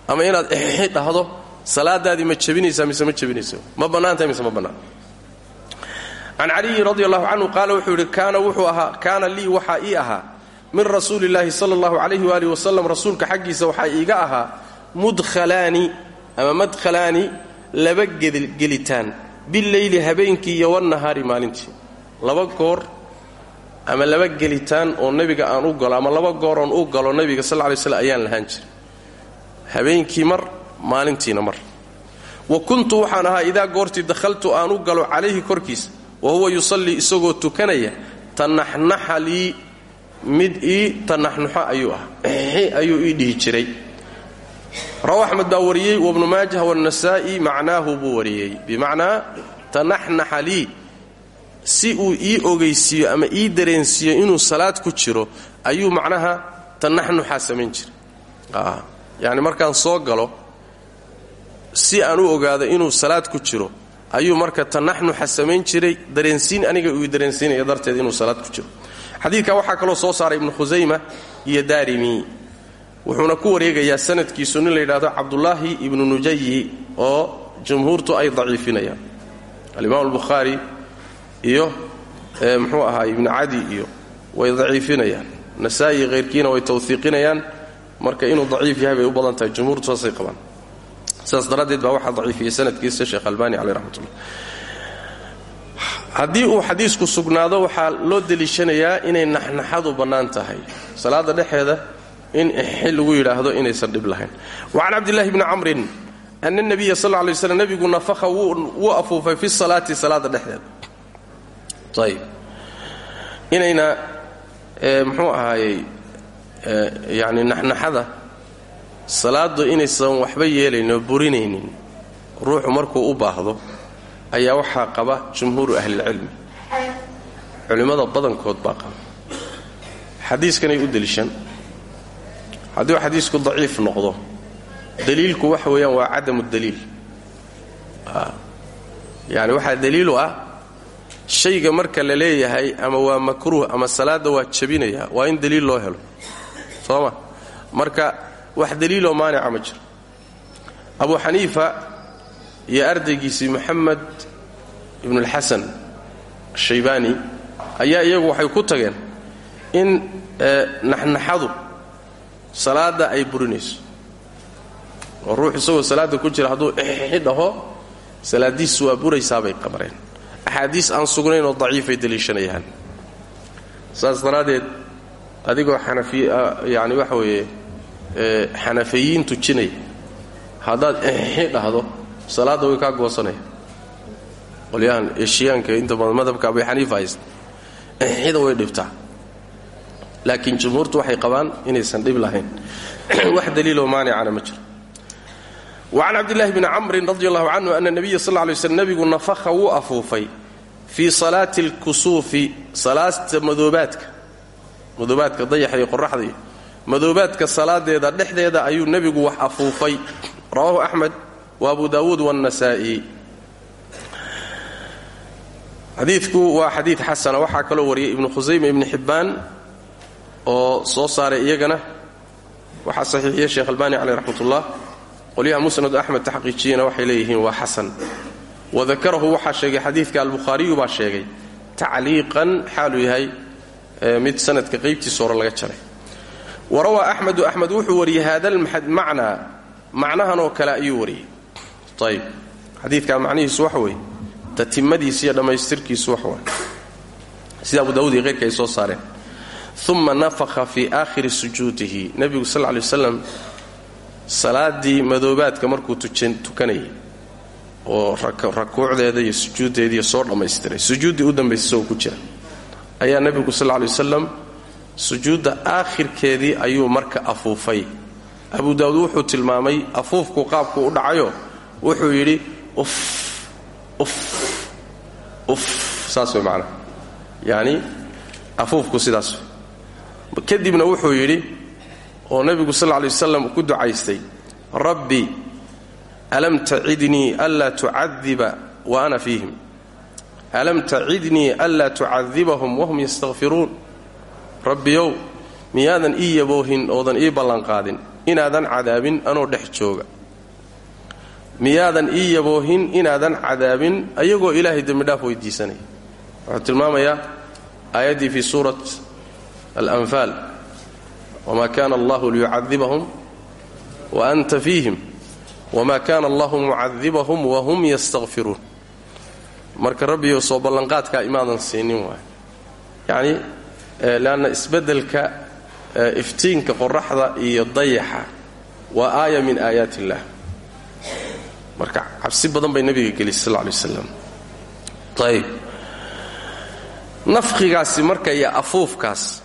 Ama inaad dhahdo salaadaadii ma jebinaysaa mise ma jebinaysa ma bannaantahay mise ma bannaan. Can caliyin radi allahu canhu wuxuu yidhi wuxuu ahaa kaana lii waxaa ii ahaa. Min rasuuli illaahi sala allahu calayhi waalihi wasalam rasuulka xaggiisa waxaa iiga ahaa mudkhalaani ama madkhalaani laba gelitaan. Bileyli habeenkii iyo wannahaari maalintii. Laba goor ama laba gelitaan oo nebiga aan u galo ama laba goor oon u galo nebiga sal lay slam ayaan lahaan jiray. Habeenkii mar maalintiina mar. Wa kuntu waxaan ahaa idaa goortii dakhaltu aan u galo calayhi korkiisa wa huwa yusallii isagoo tukanaya tanaxnaxa lii mid ii tanaxnuxo ayuu ah ayuu ii dhihi jiray. Rawa axmed baa wariyey wabnu maajah wannasaa'i macnaahu buu wariyey. Bimacnaa tanaxnaxa lii si uu ii ogeysiiyo ama ii dareensiiyo inuu salaad ku jiro ayuu macnaha tanaxnuxaa samayn jiray. Yacni markaan soo galo si aan u ogaado inuu salaad ku jiro ayuu marka tanaxnuxa samayn jiray dareensiin aniga uu dareensiinaya darteed inuu salaad ku jiro. Xadiidka waxaa kaloo soo saaray ibnu khusayma iyo daarimi. Wuxuuna ku wareegayaa sanadkiisu nin la yidhaahdo cabdulaahi ibnu nujayi oo jumhuurtu ay daciifinayaan. Alimaam albukhaari iyo muxuu ahaa ibnu cadi iyo way daciifinayaan. Nasaa'i hayrkiina way tawhiiqinayaan marka inuu daciif yahay bay u badan tahay jumhuurtu saasay qabaan. Sidaas daraaddeed baa waxaa daciifiyey sanadkiisa sheekh albani caleyh raxmatullah. Haddii uu xadiisku sugnaado waxaa loo deliishanayaa inay naxnaxadu bannaan tahay. Salaada dhexeeda in xil lagu yidhaahdo inaysan dhib lahayn. Wa can cabdillahi bni camrin ana nabiya sal lla lay slam nebigu nafaha wuu afuufay fi salaati salaada dhexdeeda ayb inayna muxuu ahaayey yani naxnaxada salaadu inaysan waxba yeelayn oo burinaynin. Ruuxu markuu u baahdo ayaa waxaa qaba jumhuuru ahlilcilmi. Culimmada badankood baa qaba. Xadiiskanay u deliishan. Hadduu xadiisku daciif noqdo daliilku waxa weeyaan waa cadamu daliil. Yani waxaa daliilu ah shayga marka la leeyahay ama waa makruuh ama salaadda waa jabinaya waa in daliil loo helo. Soo ma marka wax daliiloo maanica ma jiro abu xaniifa iyo ardaygiisii moxamed ibnulxasan ashaybaani ayaa iyagu waxay ku tageen in naxnaxadu salaadda ay burinayso. Oo ruux isagoo salaadda ku jira hadduu ixixi dhaho salaadiisu waa buraysaabay qabareen axaadiis aan sugnayn oo daciifay deliishanayaan saas daraaddeed adigoo xanafi yani waxa weeye xanafiyiin tujinaya haddaad ixixi dhahdo salaadda way kaa goosanaya qolyahan eshiyaanka inta madhabka abu xaniifa haysta ixixida way dhibtaa. Laakiin jumhuurtu waxay qabaan inaysan dhib lahayn. Wax daliiloo maanicana ma jiro wacan cabdillahi bni camrin radi allahu canhu ana nabiya sal ly slm nebigu nafaha wuu afuufay fii salaati alkusuufi salaasta madoobaadka. Madoobaadka dayaxa iyo qoraxda iyo madoobaadka salaadeeda dhexdeeda ayuu nebigu wax afuufay. Rawahu axmed wa abu daawuud wannasaa'i xadiidku waa xadiid xasana waxaa kaloo wariyay ibnu khusayma ibni xibbaan oo soo saaray iyagana. Waxaa saxiixiyey sheekh albaani caleyh raxmatullah qolyaha musnad axmed taxqiijiyena waxay leeyihiin waa xasan. Wadakarahu waxaa sheegay xadiidka albukhaariyu baa sheegay tacliiqan xaaluu yahay mid sanadka qaybtiisa hore laga jaray. Warawaa axmedu axmed wuxuu wariyey haada macnaa macnahan oo kale ayuu wariyey ayb xadiidkaa macnihiisu waxa weeye tatimadiisa iyo dhammaystirkiisu wax waay sida abu daawud iyo soo saareen. Uma nafakha fii aakhiri sujuudihi. Nebigu sal ly waslam salaaddii madoobaadka markuu tukanayay oo rakuucdeeda iyo sujuuddeediiyo soo dhammaystiray. Sujuuddii u dambaysay isagoo ku jira. Ayaa nebigu sal lay wasalam sujuudda aakhirkeedii ayuu marka afuufay. Abu daawud wuxuu tilmaamay afuufku qaabku u dhacayo wuxuu yidhi uf uf uf saas way macnaha yacni afuufku sidaas kadibna wuxuu yidhi oo nebigu sal lay wasalam ku ducaystay rabbi alam tacidnii anlaa tucadiba wa ana fiihim? Alam tacidnii anlaa tucadibahum wahum yastakfiruun rabbiyow miyaadan ii yaboohin oodan ii ballanqaadin inaadan cadaabin anoo dhex jooga. Miyaadan ii yaboohin inaadan cadaabin ayagoo ilaahay dembidhaaf weydiisanaya wuxuu tilmaamayaa aayaddii fii suurat alanfaal wma kana allahu liyucadibahum wa anta fiihim wma kana allahu mucadibahum wahum yastakfiruun marka rabbiyo soo ballanqaadkaa imaadan siinin waay yacni leanna isbeddelka iftiinka qoraxda iyo dayaxa waa aaya min aayaat illah marka cabsi badan bay nabiga gelisay sal lay waslam ayb nafqigaasi marka iyo afuufkaas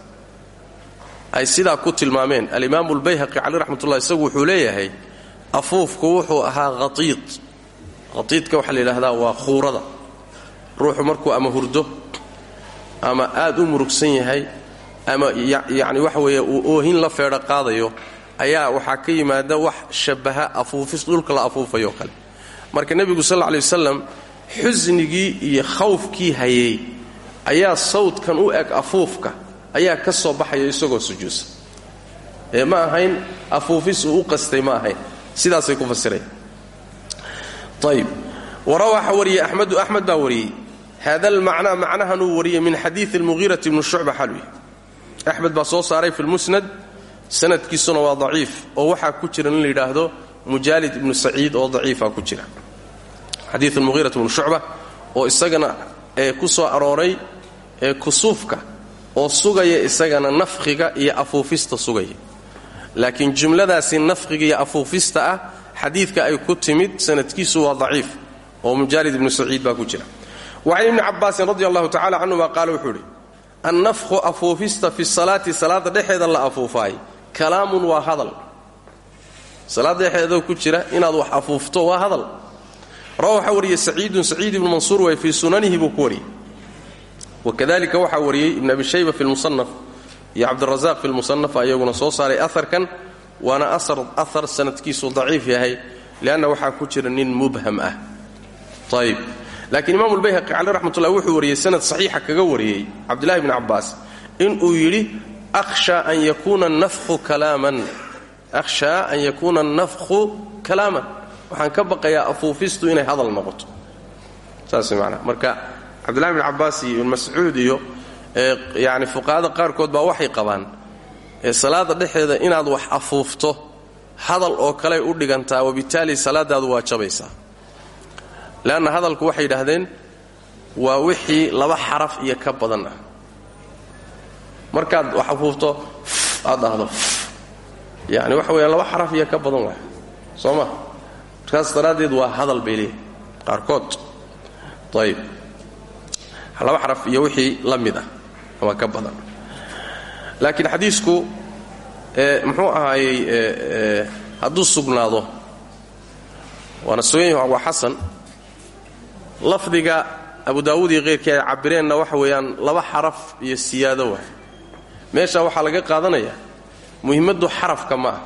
ay sidaa ku tilmaameen. Alimaamu lbayhaqi caleyh raxmatullah isagu wuxuu leeyahay afuufku wuxuu ahaa hatiid hatiidka waxaa la yidhaahdaa waa khuurada. Ruuxu markuu ama hurdo ama aad u murugsan yahay ama yacni waxa weeye uu oohin la feedho qaadayo ayaa waxaa ka yimaada wax shabbaha afuufis dhulka la afuufayo kale. Marka nebigu sal lla lay wasalam xusnigii iyo khawfkii hayay ayaa sawdkan u eg afuufka ayaa ka soo baxaya isagoo sujuudsan ee ma ahayn afuufis uu qastay ma ahayn. Sidaasay ku fasireen ayb warawaxa wariyey axmedu axmed baa hada almacnaa macnahanuu wariyey min xadiidi almuhiirati bni shucba xalwi. Axmed baa soo fi lmusnad sanadkiisuna waa daciif oo waxaa ku jira in la yidhaahdo mujaalid ibnu oo daciifa ku jira. Xadii almuhiirati bnu shucba oo isagana ku soo arooray ee kusuufka oo sugaya isagana nafkhiga iyo afuufista sugaya laakiin jumladaasi nafkhiga iyo afuufista ah xadiidka ay ku timid sanadkiisu waa daciif oo mujaalid ibnu saciid baa ku jira. Wa can ibni cabaasin radi allahu tacala canhuma qaala wuxuu idhi annafkhu afuufista fi salaati salaada dhexeeda la afuufaay kalaamun waa hadal. Salaada dhexeeda ku jira inaad wax afuufto waa hadal. Rawa waxaa wariyey saciidun saciid ibnu mansuur way sunanihi buu wakadalika waxaa wariyey ibn abi shayba fi lmusanaf iyo cabdirazaaq fi lmusanaf ayaguna soo saaray aharkan waana ahar sanadkiisu daciif yahay lianna waxaa ku jira nin mubham ah. Ayb laakiin imaamu lbayhaqi caleh raxmatullah wuxuu wariyey sanad saxiixa kaga wariyey cabdillahi bni cabbaas inuu yidhi akhshaa an yakuuna annafkhu kalaaman. Waxaan ka baqayaa afuufistu inay hadal noqoto. Saas manaa marka cabdillahi bni cabbaas iyo ibn mascuud iyo yani fuqahada qaarkood baa waxay qabaan salaada dhexeeda inaad wax afuufto hadal oo kaley u dhigantaa wabitaali salaadaadu waa jabaysaa. Leanna hadalku waxay yidhaahdeen waa wixii laba xaraf iyo ka badan ah. Markaad wax afuufto aad dhahdo. Yani waxa weeyaan laba xaraf iyo ka badan waay. Soo ma? Markaas waa hadal bay leeyahay qaarkood laba xaraf iyo wixii la mid ah ama ka badan. Laakiin xadiisku muxuu ahaayey hadduu sugnaado waana sugan waa xasan. Lafdiga abu daawuud iyo keyrkii ay cabireenna waxa weeyaan laba xaraf iyo siyaado waay meesha waxaa laga qaadanayaa muhimmaddu xarafka ma ah.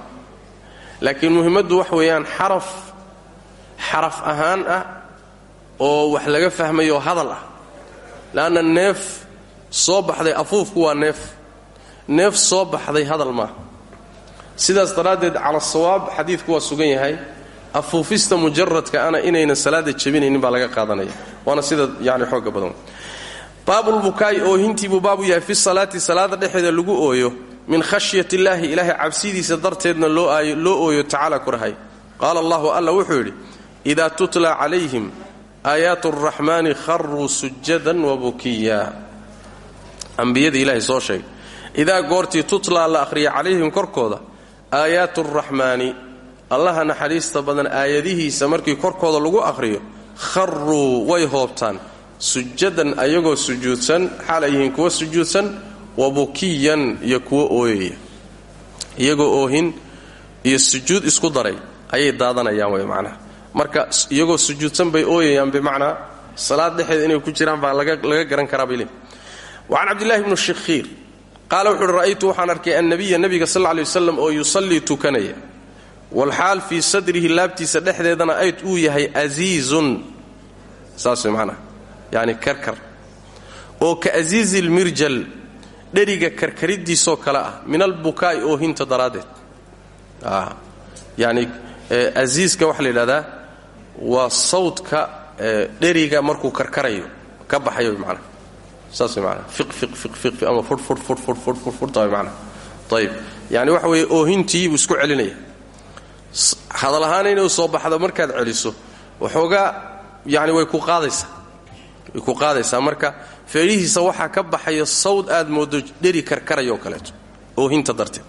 Laakiin muhimmaddu wax weeyaan xaraf xaraf ahaan ah oo wax laga fahmayo hadal ah le'anna neef soo baxday afuufku waa neef. Neef soo baxday hadal maaha sidaas daraaddeed cala sawaab xadiidku waa sugan yahay. Afuufista mujaradka ana inaynan salaada jebinaynin baa laga qaadanaya. Waana sida yani xooga badan. Baabulbukaa'i oohintiibuu baabu yahay fi salaati salaada dhexeeda lagu ooyo min khashyat illaahi ilaahay cabsidiisa darteedna loo ooyo tacaala kurahay qaala allahu alla wuxuu yidhi idaa tutla calayhim aayaat araxmaani kharuu sujadan wabukiya ambiyadii ilaahay soo sheegay. Idaa goortii tutlaa la akhriya calayhim korkooda aayaatu araxmaani allaha naxariista badan aayadihiisa markii korkooda lagu akhriyo kharuu way hoobtaan. Sujadan ayagoo sujuudsan xaal ay yihiin kuwa sujuudsan wa bukiyan iyo kuwo ooyaya. Iyagoo oohin iyo sujuud isku daray ayay daadanayaan way macnaha marka iyagoo sujuudsan bay ooyayaan bimacnaa salaad dhexeeda inay ku jiraan baa laga garan karaa bay leey wacan cabdillahi bnu shikhiir qaala wuxu uhi ra'aytu waxaan arkay annabiya nebiga sal lla waslam oo yusallii tukanaya. Walxaal fii sadrihi laabtiisa dhexdeedana ayd uu yahay asiizun saas way karkar. Oo ka asiizi lmirjal dheriga karkariddiisoo kale ah min albukaa'i oohinta daraaddeed. Yacni asiiska waxaa la yidhahdaa waa sawdka dheriga markuu karkarayo ka baxayo macnaha saas fiq ama ayib yacni waxa weeye oohintii buu isku celinaya. Hadal ahaana inay soo baxdo markaad celiso waxoogaa yani way ku qaadaysaa ku qaadaysaa marka feedhihiisa waxaa ka baxaya sawd aad moodo dheri karkarayoo kaleeto oohinta darteed.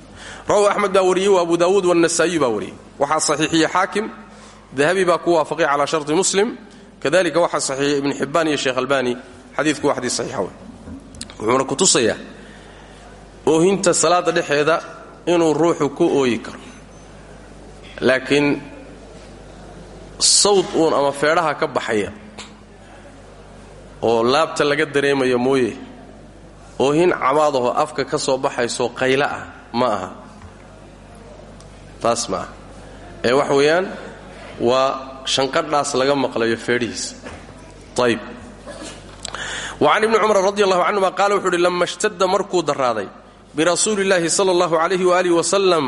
Rawahu axmed baa wariyey wa abu daawuud waannasaa'iy baa wariyey. Waxaa saxiixiyey xaakim dahabi baa ku waafaqay calaa sharti muslim. Kadalika waxaa saxiixiyey ibnu xibbaan iyo sheekh albani. Xadiidku waa xadiis saxiixa wey wuxuuna ku tusayaa oohinta salaada dhexeeda inuu ruuxu ku ooyi karo. Laakiin sawd uun ama feedhaha ka baxaya oo laabta laga dareemayo mooye oohin camaadahoo afka ka soo baxaysoo qayla ah ma aha. Taas ma aha. Ee waxa weeyaan waa shanqadhaas laga maqlayo feedhihiisa ayb wacan ibni cumar radi allahu canhuma qaala wuxuu uhi lama shtada markuu darraaday birasuuli illaahi sala allahu calayhi waaalih wasalam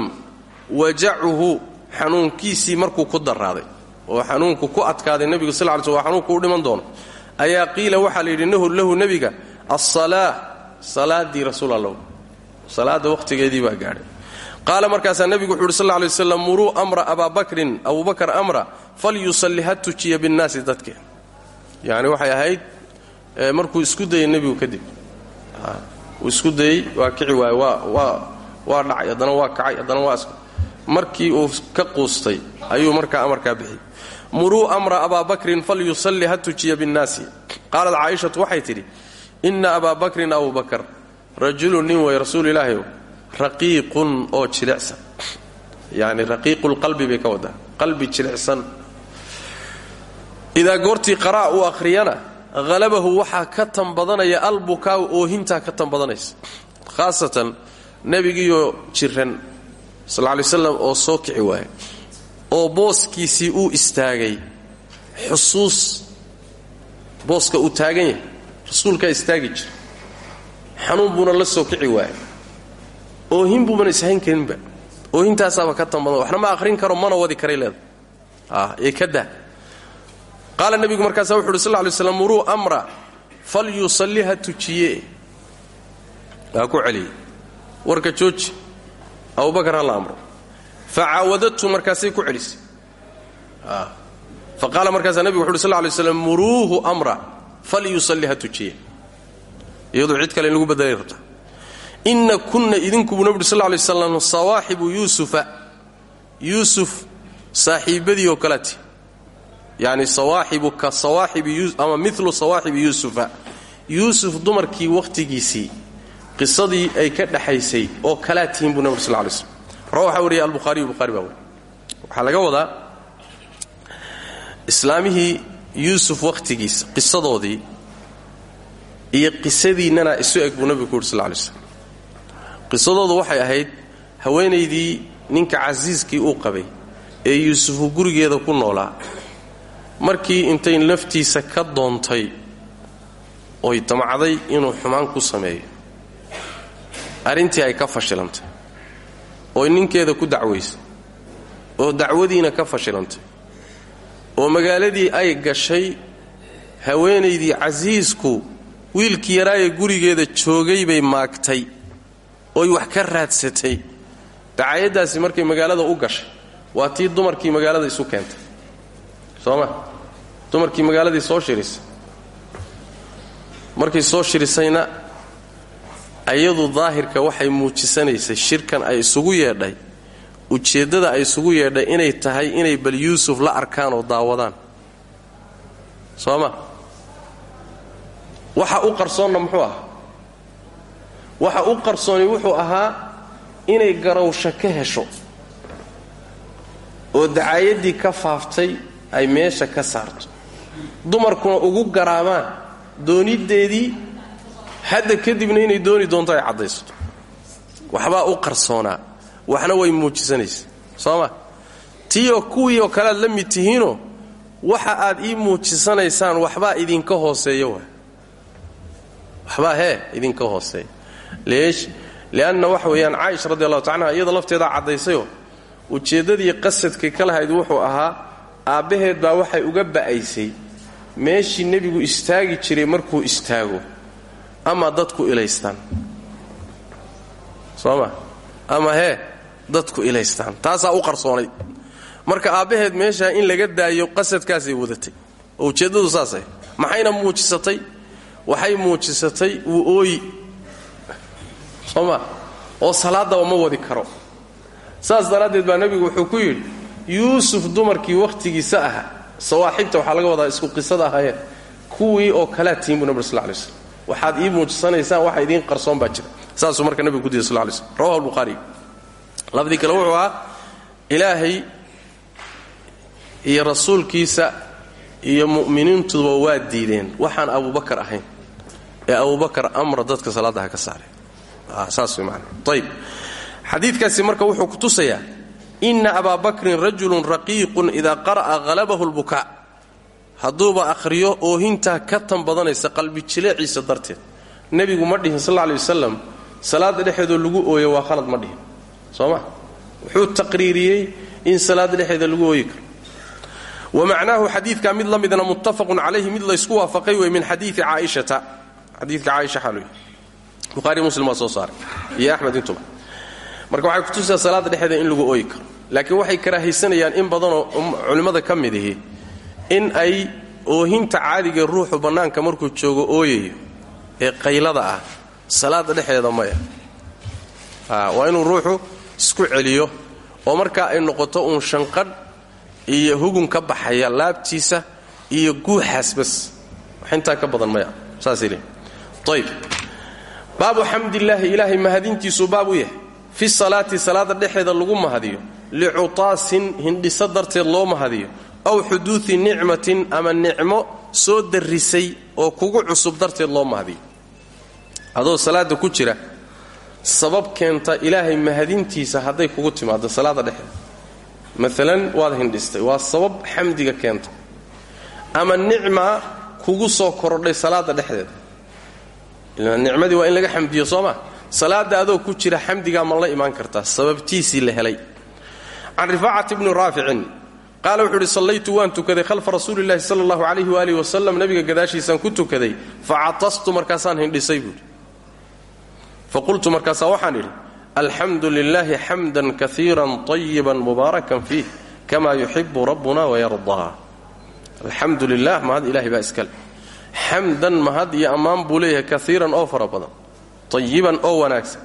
wajacuhu xanuunkiisii markuu ku darraaday. Oo xanuunku ku adkaaday nebigu sal ly sl waa xanuunku u dhiman doono. Ayaa qiila waxaa la yidhi lahu nebiga alsalaa salaadii rasuul allow. Salaadda wakhtigeedii baa gaadhay qaala markaasaa nebigu wuxu uhi sal lay waslam muruu amra abaa bakrin abubakar amra falyusalli ha tujiya binnaasi dadke. Yacni waxay ahayd markuu isku dayay nebigu kadib. Uu isku dayey waa kici waaye waa dhacay haddana waa kacay haddana waa markii uu ka quustay ayuu markaa amarkaa bixiyey. Muruu amra abaa bakrin falyusalli ha tujiya binnaasi. Qaalat caaishatu waxay tidhi inna abaa bakrin abu bakar rajulun nin way rasuul ilaahi raqiiqun oo jilicsan. Yani raqiiqulqalbi bay ka wadaa qalbi jilicsan. Idaa goortii qaraa' uu akhriyana halabahu waxaa ka tan badanaya albukaau oohintaa ka tan badanaysa khaasatan nebigiioo jiran sal lay slam oo soo kici waaya oo booskiisii uu istaagay xusuus booska uu taagan yahay rasuulkaa istaagi jira. Xanuun buuna la soo kici waaya oohin buuban ishayn karinba oohintaasaaba ka tan badan waxna ma akhrin karo mana wadi karay leeda daa. Qaala nebigu markaasa wuxu uhi sal ly slam muruu amra fal yusalli ha tujiye. Waa ku celiyey. Warka jooji abubakar ha la amro. Fa caawadatu markaasay ku celisay. Fa qaala markaasaa nebigu wuxu uhi sl lay slam amra fal yusalli ha tujiye. Iyadoo cid kale lagu bedelay rabta inna kunna idinkubu nebi uri sal lay slam sawaaxibu yuusufa. Yuusuf saaxiibadii oo kaleti yacni sawaaxibu ka sawaaxibi ama milu sawaaxibi yuusufa. Yuusuf dumarkii wakhtigiisii qisadii ay ka dhaxaysay oo kalaa tihiin buu nebi uri sal lay slm rawa waxaa wariyay waxaa laga wadaa islaamihii yuusuf wakhtigiisa qisadoodii iyo qisadiinnana isu eg buu nebigu ku yuri sal lay qisadoodu waxay ahayd haweenaydii ninka casiiskii uu qabay ee yuusufu gurigeeda ku noolaa. Markii intay naftiisa ka doontay oy damacday inuu xumaan ku sameeyo. Arrintii ay ka fashilantay. Ooy ninkeeda ku dacwaysay oo dacwadiina ka fashilantay. Oo magaaladii ay gashay haweenaydii casiisku wiilkii yaraayee gurigeeda joogay bay maagtay oy wax ka raadsatay. Dacayaddaasi markay magaalada u gashay waa tii dumarkii magaalada isu keentay. Soo ma? Dumarkii magaaladii soo shirisay. Markay soo shirisayna ayadu daahirka waxay muujisanaysay shirkan ay isugu yeedhay ujeeddada ay isugu yeedhay inay tahay inay bal yuusuf la arkaan oo daawadaan. Soo ma? Waxa u qarsoonna muxuu ahaa waxa u qarsooni wuxuu ahaa inay garowsho ka hesho. Oo dacaayadii ka faaftay ay meesha ka saarto. Dumarkuna ugu garaabaan dooniddeedii hadda kadibna inay dooni doonto ay caddaysato. Waxbaa u qarsoonaa. Waxna way muujisanaysa. Soo ma? Tiioo kuwii oo kalead la mid tihiinoo waxa aad ii muujisanaysaan waxbaa idinka hooseeya wa waxbaa hee idinka hooseeya leesh lianna waxa weeyaan caaisha radi allahu taala anha iyada lafteedaa caddaysayoo ujeeddadii qasadkay ka lahayd wuxuu ahaa aabbaheed baa waxay uga ba'aysay meeshii nebigu istaagi jiray markuu istaago ama dadku ilaystaan soo ma ama hee dadku ilaystaan taasaa u qarsoonay marka aabbaheed meeshaa in laga daayo qasadkaasay wadatay oo ujeeddadu saasay maxayna muujisatay waxay muujisatay wuu ooyi soo ma oo salaadaba ma wadi karo. Saas daraaddeed baa nebigu wuxuu ku yidhi yuusuf dumarkii wakhtigiisa aha sawaaxibta waxaa laga wadaa isku qisada ahaayeen. Kuwii oo kalaa tihin buu nabig sl lay waxaad ii muujisanaysaan waxa idiin qarsoon baa jira. Saasuu marka nebigu ku diiday sl lay slm rawahu albukhaari lafdii kale wuxuu ahaa ilaahay iyo rasuulkiisa iyo mu'miniintuba waa diideen. Waxaan abubakar ahayn. Ee abubakar amra dadka salaadda ha ka saare ayb xadiidkaasi marka wuxuu ku tusayaa inna abaa bakrin rajulun raqiiqun idaa qara'a halabahu lbukaa hadduuba akhriyo oohintaa ka tan badanaysa qalbi jileeciisa darteed. Nebigu ma dhihin sal ley wasalam salaadda dhexeedoo lagu ooyo waa khalad ma dhihin. Soo ma? Wuxuu taqriiriyey in salaadda dhexeeda lagu ooyi karo. Wa macnaahu xadiidka mid la midna muttafaqun calayhi mid laysku waafaqay wey min xadiii caaishata. Xadiidka caaisha xaaluy buhaari muslim waa soo saaray. Iyo axmed intuba marka waxay kutusaa salaadda dhexeeda in lagu ooyi karo. Laakiin waxay karaahaysanayaan in badanoo culimmada ka mid ihi in ay oohinta caadiga ruuxu bannaanka markuu joogo ooyayo ee qaylada ah salaadda dhexeeda maya waa inuu ruuxu isku celiyo oo markaa ay noqoto uun shanqadh iyo hugun ka baxaya laabtiisa iyo guuxaas bas wax ka badan maya saasay leeyiin ayb baabu xamdillaahi ilaahay mahadintiisuu baab u yahay. Fi salaati salaada dhexeeda lagu mahadiyo. Licutaasin hindhiso darteed loo mahadiyo. Aw xuduudi nicmatin ama nicmo soo darrisay oo kugu cusub darteed loo mahadiyo. Adoo salaada ku jira sabab keenta ilaahay mahadintiisa hadday kugu timaado salaada dhexeeda maalan waad hindhistay waa sabab xamdiga keenta. Ama nicma kugu soo korodhay salaada dhexdeeda nicmadii waa in laga xamdiyo soo ma? Salaada adoo ku jira xamdigaa ma la imaan kartaa sababtiisii la helay. Can rifaacati bni raaficin qaala wuxuu uhi sallaytu waan tukaday khalfa rasuulillahi sala allahu calayhi waalihi wasalam nabiga gadaashiisaan ku tukaday facatastu markaasaan hindhisay buuhi faqultu markaasaa waxaan idhi alxamdu lilaahi xamdan kaiiran طayiban mubaarakan fiih kama yuxibu rabbuna wayardaa alxamdu lilah mahad ilahay baa iskale xamdan mahad iyo ammaan buu leeyahay kaiiran oo fara badan tayiban oo wanaagsan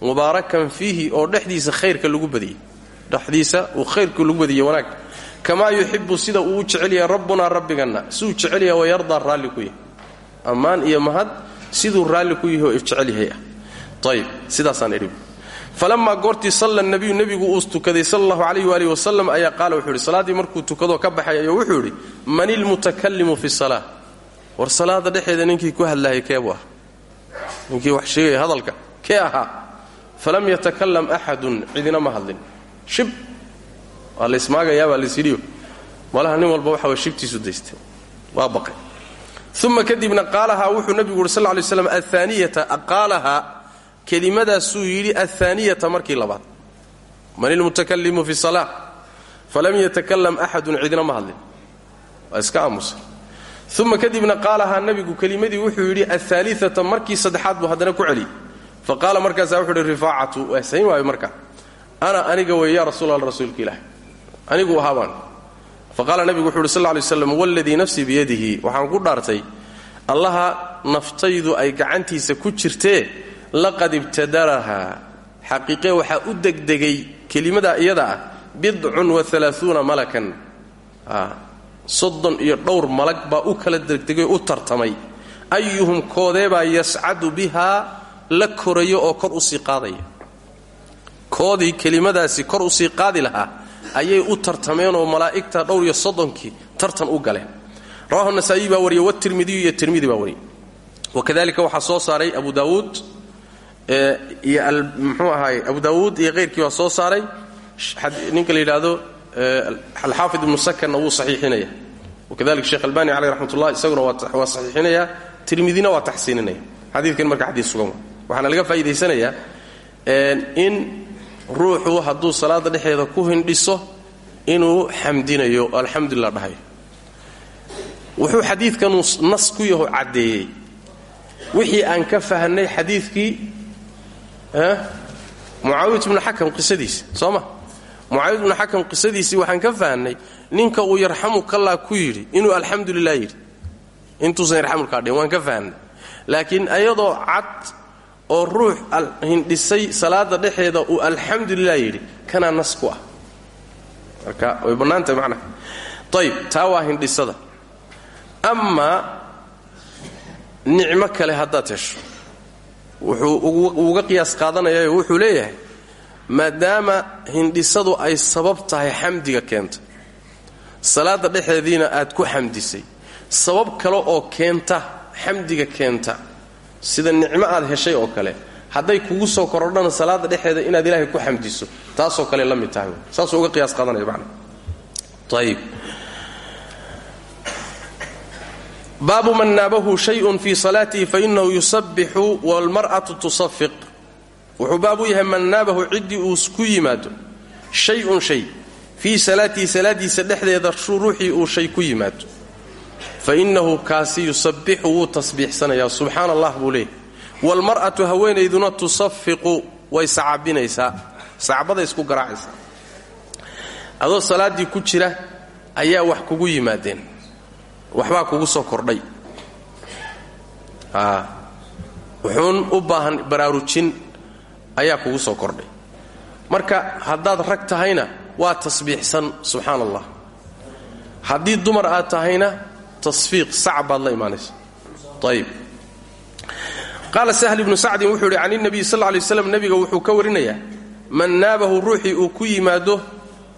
mubaarakan fiihi oo dhexdiisa khayrka lagu badiyey dhexdiisa uu khayrka lagu badiyey wanaag. Kamaa yuxibu sida uu u jecel yahay rabbunaa rabbiganna siduu jecel yahay wayardaa raalli ku yahay. Ammaan iyo mahad siduu raalli yahay oo jecel yahay ah. Ayb sidaasaan idhi. Falamaa goortii salla nabiyu nebigu uu tukaday sal allahu calayh waalihi wasalam ayaa qaala wuxuu yidhi markuu tukadoo ka baxay ayuu wuxuu yidhi man ilmutakallimu fi salaa war salaada dhexeeda ninkii ku hadlaayay keebu ah? Ninkii wax sheegaya hadalka kee ahaa? Falam yatakalam axadun cidina ma hadlin. Shib! Waa laysmaagayaa baa laysidhiyo malaha nin walba waxa shibtiisu daystay. Waa baqay. Uma kadibna qaalahaa wuxuu nebigu yuri sal ly slam aaniyata qaalahaa kelimadaasuu yidhi aaniyata markii labaad. Man ilmutakallimu fi salaa falam yatakalam axadun cidina ma hadlin. Waa iska aamusa uma kadibna qaalahaa nebigu kelimadii wuxuu yidhi aaliata markii saddexaad buu haddana ku celiyey fa qaala markaasaa wuxuu yidhi rifaacatu waa sayn waayo marka ana aniga wey ya rasuul rasuulka ilaah anigu ahaabaan fa qaala nebigu wuxu uhi sal ly slam waladii nafsii biyadihi waxaan ku dhaartay allaha naftaydu ay gacantiisa ku jirtee laqad ibtadaraha xaqiiqee waxaa u degdegay kelimadaa iyada ah bidcun waalaauuna malakan soddon iyo dhowr malag baa u kala degdegay u tartamay. Ayuhum koodeebaa yascadu bihaa la koraya oo kor u sii qaadaya. Koodii kelimadaasi kor u sii qaadi lahaa ayay u tartameenoo malaa'igta dhowr iyo soddonkii tartan u galeen. Rawahu nasaa'iyi baa wariyey watirmidiyu iyo tirmidi baa wariyey. Wakadalika waxaa soo saaray abu daawuud iyo mxuu ahaay abu daawuud iyo keyrkii baa soo saaray. Ninka la yidhaahdo alxaafid ibnu sakanna wuu saxiixinaya. Wakadalika sheekh albani caleyh raxmat ullah isaguna waa saxiixinaya. Tirmidina waa taxsiininaya. Xadiidkan marka xadiid sugan waxaana laga faa'iidaysanayaa in ruuxu hadduu salaada dhexeeda ku hindhiso inuu xamdinayo alxamdulilah dhahayo wuxuu xadiidkanu nas ku yaho caddeeyey. Wixii aan ka fahnay xadiidkii mucaawiyat ibnu xakam qisadiisi soo ma mucaawiyat ibnu xakam qisadiisii waxaan ka fahnay ninka uu yarxamu kallah ku yidhi inuu alxamdu lilah yidhi. Intuusan yarxamulkaa dhihin waan ka fahnay laakiin ayadoo cad oo ruux hindhisay salaada dhexeeda uu alxamdu lilah yidhi kanaa nas ku ah. Marka way bannaantahay macnaha ayib taa waa hindhisada. Amaa nicmo kale haddaad hesho. Wuxuu uga qiyaas qaadanayayo wuxuu leeyahay maadaama hindhisadu ay sabab tahay xamdiga keenta. Salaada dhexeediina aad ku xamdisay. Sabab kale oo keenta xamdiga keenta. Sida nicmo aad heshay oo kale. Hadday kugu soo korodhana salaada dhexeeda inaad ilaahay ku xamdiso. Taasoo kale la mid tahay. Saasuu uga qiyaas qaadanaya macna. Ayib baabu man naabahu shayun fii salaatihi fainahu yusabbixu waalmar'atu tusafiq wuxuu baab u yahay man naabahu ciddii uu ku yimaado shay-un shay fii salaatihi salaadiisa dhexdeeda ruuxii uu shay ku yimaado. Fa innahu kaasi yusabbixu wuu tasbiixsanayaa subxaana allah buu leeyahy waalmar'atu haweenayduna tusafiqu way sacabinaysaa sacbaday isku garaacaysaa. Adoo salaaddii ku jira ayaa wax kugu yimaadeen waxbaa kugu soo kordhay. Wuxuun u baahan baraarujin ayaa kugu soo kordhay. Marka haddaad rag tahayna waa tasbiixsan subxaana allah haddii dumar aad tahayna tasfiiq sac baad la imaanaysa. Ayib qaala sahl ibnu sacdin wuxuu yidhi can inabiy sal ly slam nebiga wuxuu ka warinayaa man naabahu ruuxii uu ku yimaado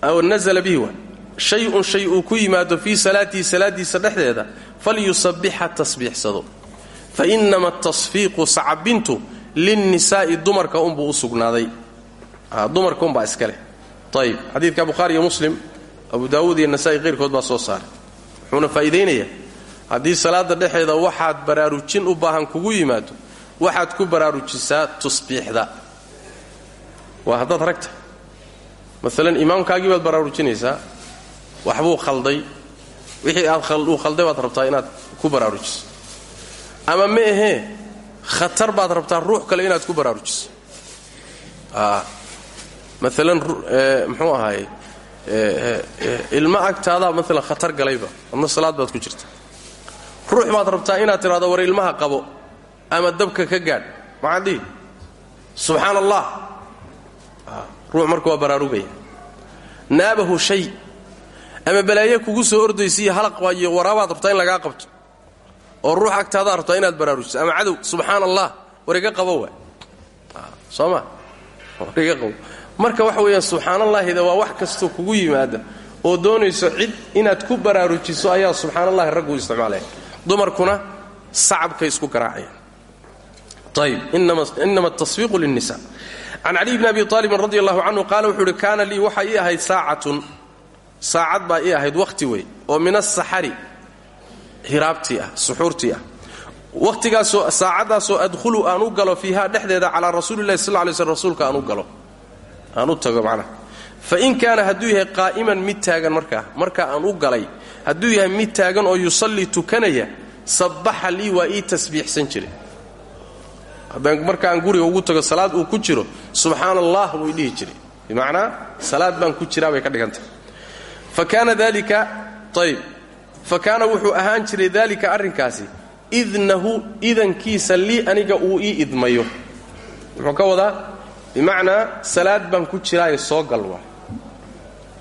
aw nazla bihi wa shay-un shay uu ku yimaado fii salaatihi salaadiisa dhexdeeda falyusabbixa tasbiixsado. Fa inama tasfiiqu sacabintu linnisaa'i dumarka unbuu u sugnaaday dumarka unbaa iska leh ayib xadiidka bukhaari iyo muslim abu daawuud iyo nasaa'i qayrkood baa soo saaray wuxuuna faa'iidaynayaa haddii salaada dhexeeda waxaad baraarujin u baahan kugu yimaado waxaad ku baraarujisaa tusbiixda waa haddaad ragta maalan imaamkaagii baad baraarujinaysaa waxbuu khalday wixii aad uu khalday baad rabtaa inaad ku baraarujiso ama ma ahee khatar baad rabtaa ruux kale inaad ku baraarujiso. Maalan muxuu ahaaye ilmo agtaadaa maalan khatar galayba adna salaad baad ku jirta. Ruux baad rabtaa inaad tidhahdo war ilmaha qabo ama dabka ka gaadh. Maxaad dhihi subxaan allah ruux marka waa baraarugaya. Naabahu shay. Ama balaaye kugu soo ordaysiiyo halaq iyo waraabaad rabtaa in lagaa qabto oo ruux agtaadaa rabtaa inaad baraarujiso ama cadow subxaan allah war iga iga qabo. Marka waxa weeyaan subxaanallaahida waa wax kastoo kugu yimaada oo doonayso cid inaad ku baraarujiso ayaa subxaanallahi raggu isticmaalaya dumarkuna sacabkay isku garaacayaan. Ayb inama atasfiiqu lilnisa can caliy bni abi aalibin radi allahu canhu qaala wuxuu uhi kaana lii waxaa ii ahayd saacatun. Saacad baa ii ahayd wakhti wey oo min asaxari hiraabtii ah suxuurtii ah. Wakhtigaasoo saacaddaasoo adkhulu aan u galo fiiha dhexdeeda calaa rasuulillahi sal lay slm rasuulka aan galo. Aan u tago macnaha. Fa in kaana hadduu yahay qaa'iman mid taagan markaa marka aan u galay hadduu yahay mid taagan oo yusallii tukanaya sabbaxa lii waa ii tasbiixsan jiray haddaan markaan guriga ugu tago salaad uu ku jiro subxaan allah wuu idhihi jiray salaad baan ku jiraa bay ka dhigantahay fa kaana dalika ayb fa kaana wuxuu ahaan jiray daalika arrinkaasi idnahu idankiisa lii aniga uu ii idmayo. Muxuu ka wadaa bimacnaa salaad baan ku jiraaye soo gal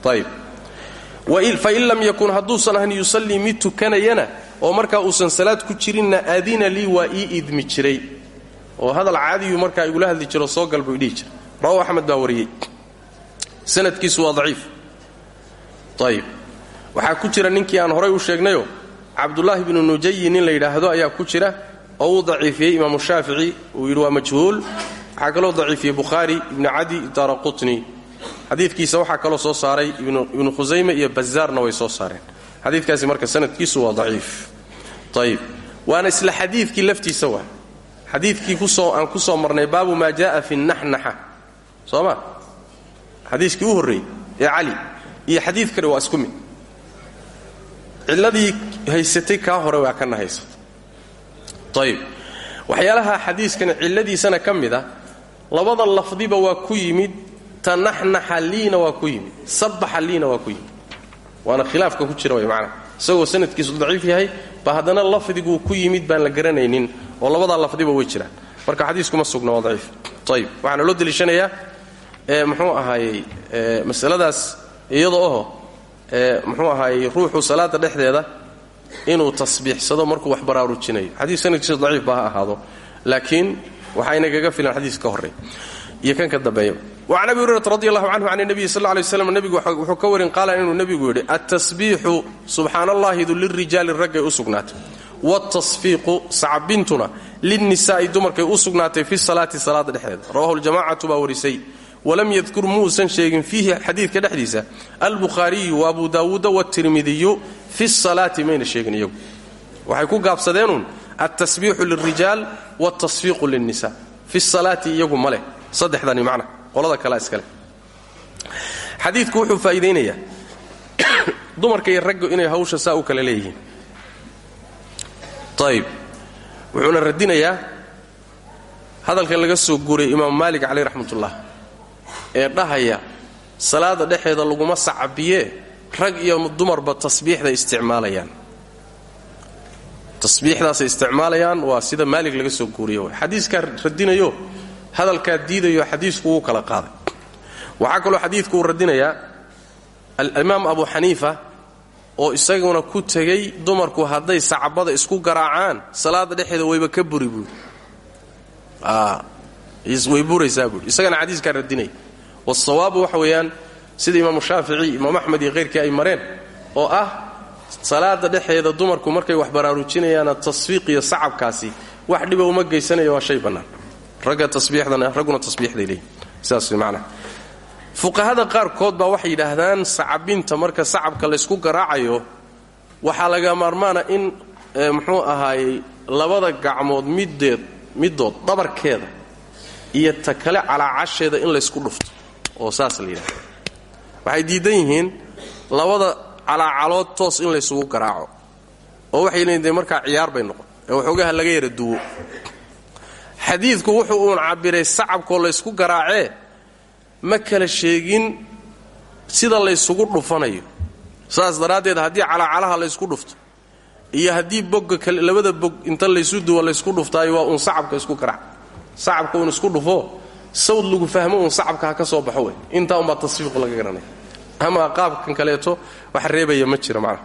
waay ayb fain lam yakun hadduusan ahan yusallii mid tukanayana oo markaa uusan salaad ku jirinna aadina lii waa ii idmi jiray. Oo hadal caadiyu markaa igula hadli jiro soo gal buu idhihi jira rawahu axmed baa wariyey. Sanadkiisu waa daciif. Ayib waxaa ku jira ninkii aan horay u sheegnayoo cabdulaahi bnu nujayi nin la yidhaahdo ayaa ku jira oo uu daciifiyey imaamu shaafici. Uu waa majhuul. Waxaa kaloo daciifiyey bukhaari ibnu cadi daara qutni xadiidkiisa waxaa kaloo soo saaray ibnu khusayme iyo bazaarna way soo saareen. Xadiidkaasi marka sanadkiisu waa daciif. Ayib waana isla xadiidkii laftiisa waa. Xadiidkii aan ku soo marnay baabu maa jaaa fi naxnaxa soo ma? Xadiiskii u horreeyey ee cali. Iyo xadiid kale waa isku mid cilladii haysatay kaa hore waa kana haysata ayib waxyaalaha xadiiskan cilladiisana ka mid a labada lafdiba waa ku yimid tanaxnaxa liina waa ku yimid sabbaxa liina waa ku yimid. Waana khilaafka ku jira way macnaha isagoo sanadkiisu daciif yahay ba haddana lafdiguu ku yimid baan la garanaynin oo labadaa lafdiba way jiraan. Marka xadiiskuma sugna waa daciif. Ayib loo deliishanayaa muxuu ahaayey masaladaas iyada oho muxuu ahaayey ruuxu salaada dhexdeeda inuu tasbiixsado markuu wax baraarujinayo. Xadiis sanadkiisu daciif ba ha ahaado laakiin waxaa inagaga filan xadiis ka horreey iyo kan ka dambeeya wacan abi hurayrata radi allahu canhu can nabiyi sal lay slam nebigu wuxuu ka warin qaala inuu nebigu yidhi altasbiixu subxaan allahidu lilrijaali raggay u sugnaatay. Waaltasfiiqu sacabintuna linnisaa'i dumarkay u sugnaatay fi salaati salaada dhexdeeda. Rawahu ljamacatu baa warisay walam yadkur muusan sheegin fiihi xadiidka dhexdiisa. Albukhaariyu wa abu daawuuda waatirmidiyu fi salaati mayna sheegin iyagu. Waxay ku gaabsadeenuun altasbiixu lilrijaal waaltasfiiqu lilnisa fi salaati iyagu ma leh. Saddexdani macna qolada kalea iskale xadiidku wuxuu faa'iidaynayaa dumarka iyo raggu inay hawsha saa u kala leeyihiin. Ayib wuxuuna radinayaa hadalka laga soo guuray imaamu maalik caleyh raxmatullah ee dhahaya salaada dhexeeda laguma sacabiye rag iyo dumarba tasbiixday isticmaalayaan. Tasbiixdaasay isticmaalayaan waa sida maalig laga soo guuriyo xadiiskaa radinayo hadalkaa diidayo xadiisku wuu kala qaaday. Waxaa kaloo xadiidku uu radinayaa alimaam abu xaniifa oo isaguna ku tegey dumarku hadday sacabada isku garaacaan salaada dhexeeda wayba ka buri buui way buraysaa buui isagana xadiiskaa wasawaabu waxa weeyaan sida imaamu shaafici imaam axmed iyo khayrkii ay mareen oo ah salaada dhexeeda dumarku markay wax baraarujinayaana tasfiiq iyo sacabkaasi wax dhiba uma geysanaya waa shay bannaan ragga tasbiixdana ragguna tasbiixday leeyihiin sidaas macnaha fuqahada qaarkood baa waxay yidhaahdaan sacabinta marka sacabka laysku garaacayo waxaa laga maarmaana in muxuu ahaayey labada gacmood mideed middood dhabarkeeda iyo ta kale calaacasheeda in laysku dhufto oo saas la yidhahda waxay diidan yihiin labada calaacalood toos in laysugu garaaco oo waxay leeyiin dee markaa ciyaar bay noqon ee waxoogaha laga yara duwo. Xadiidku wuxuu uun cabbiray sacabkoo laysku garaacee ma kala sheegin sida laysugu dhufanayo. Saas daraaddeed haddii calaacalaha laysku dhufto iyo haddii bogga labada bog inta laysu duwo laysku dhuftaayo waa uun sacabka isku garaac. Sacabka uun isku dhufo sawd lagu fahmo uun sacabka ha ka soo baxo wey intaa unbaa tasfiiqu laga garanaya. Ama qaabkan kaleeto wax reebaya ma jira macnaha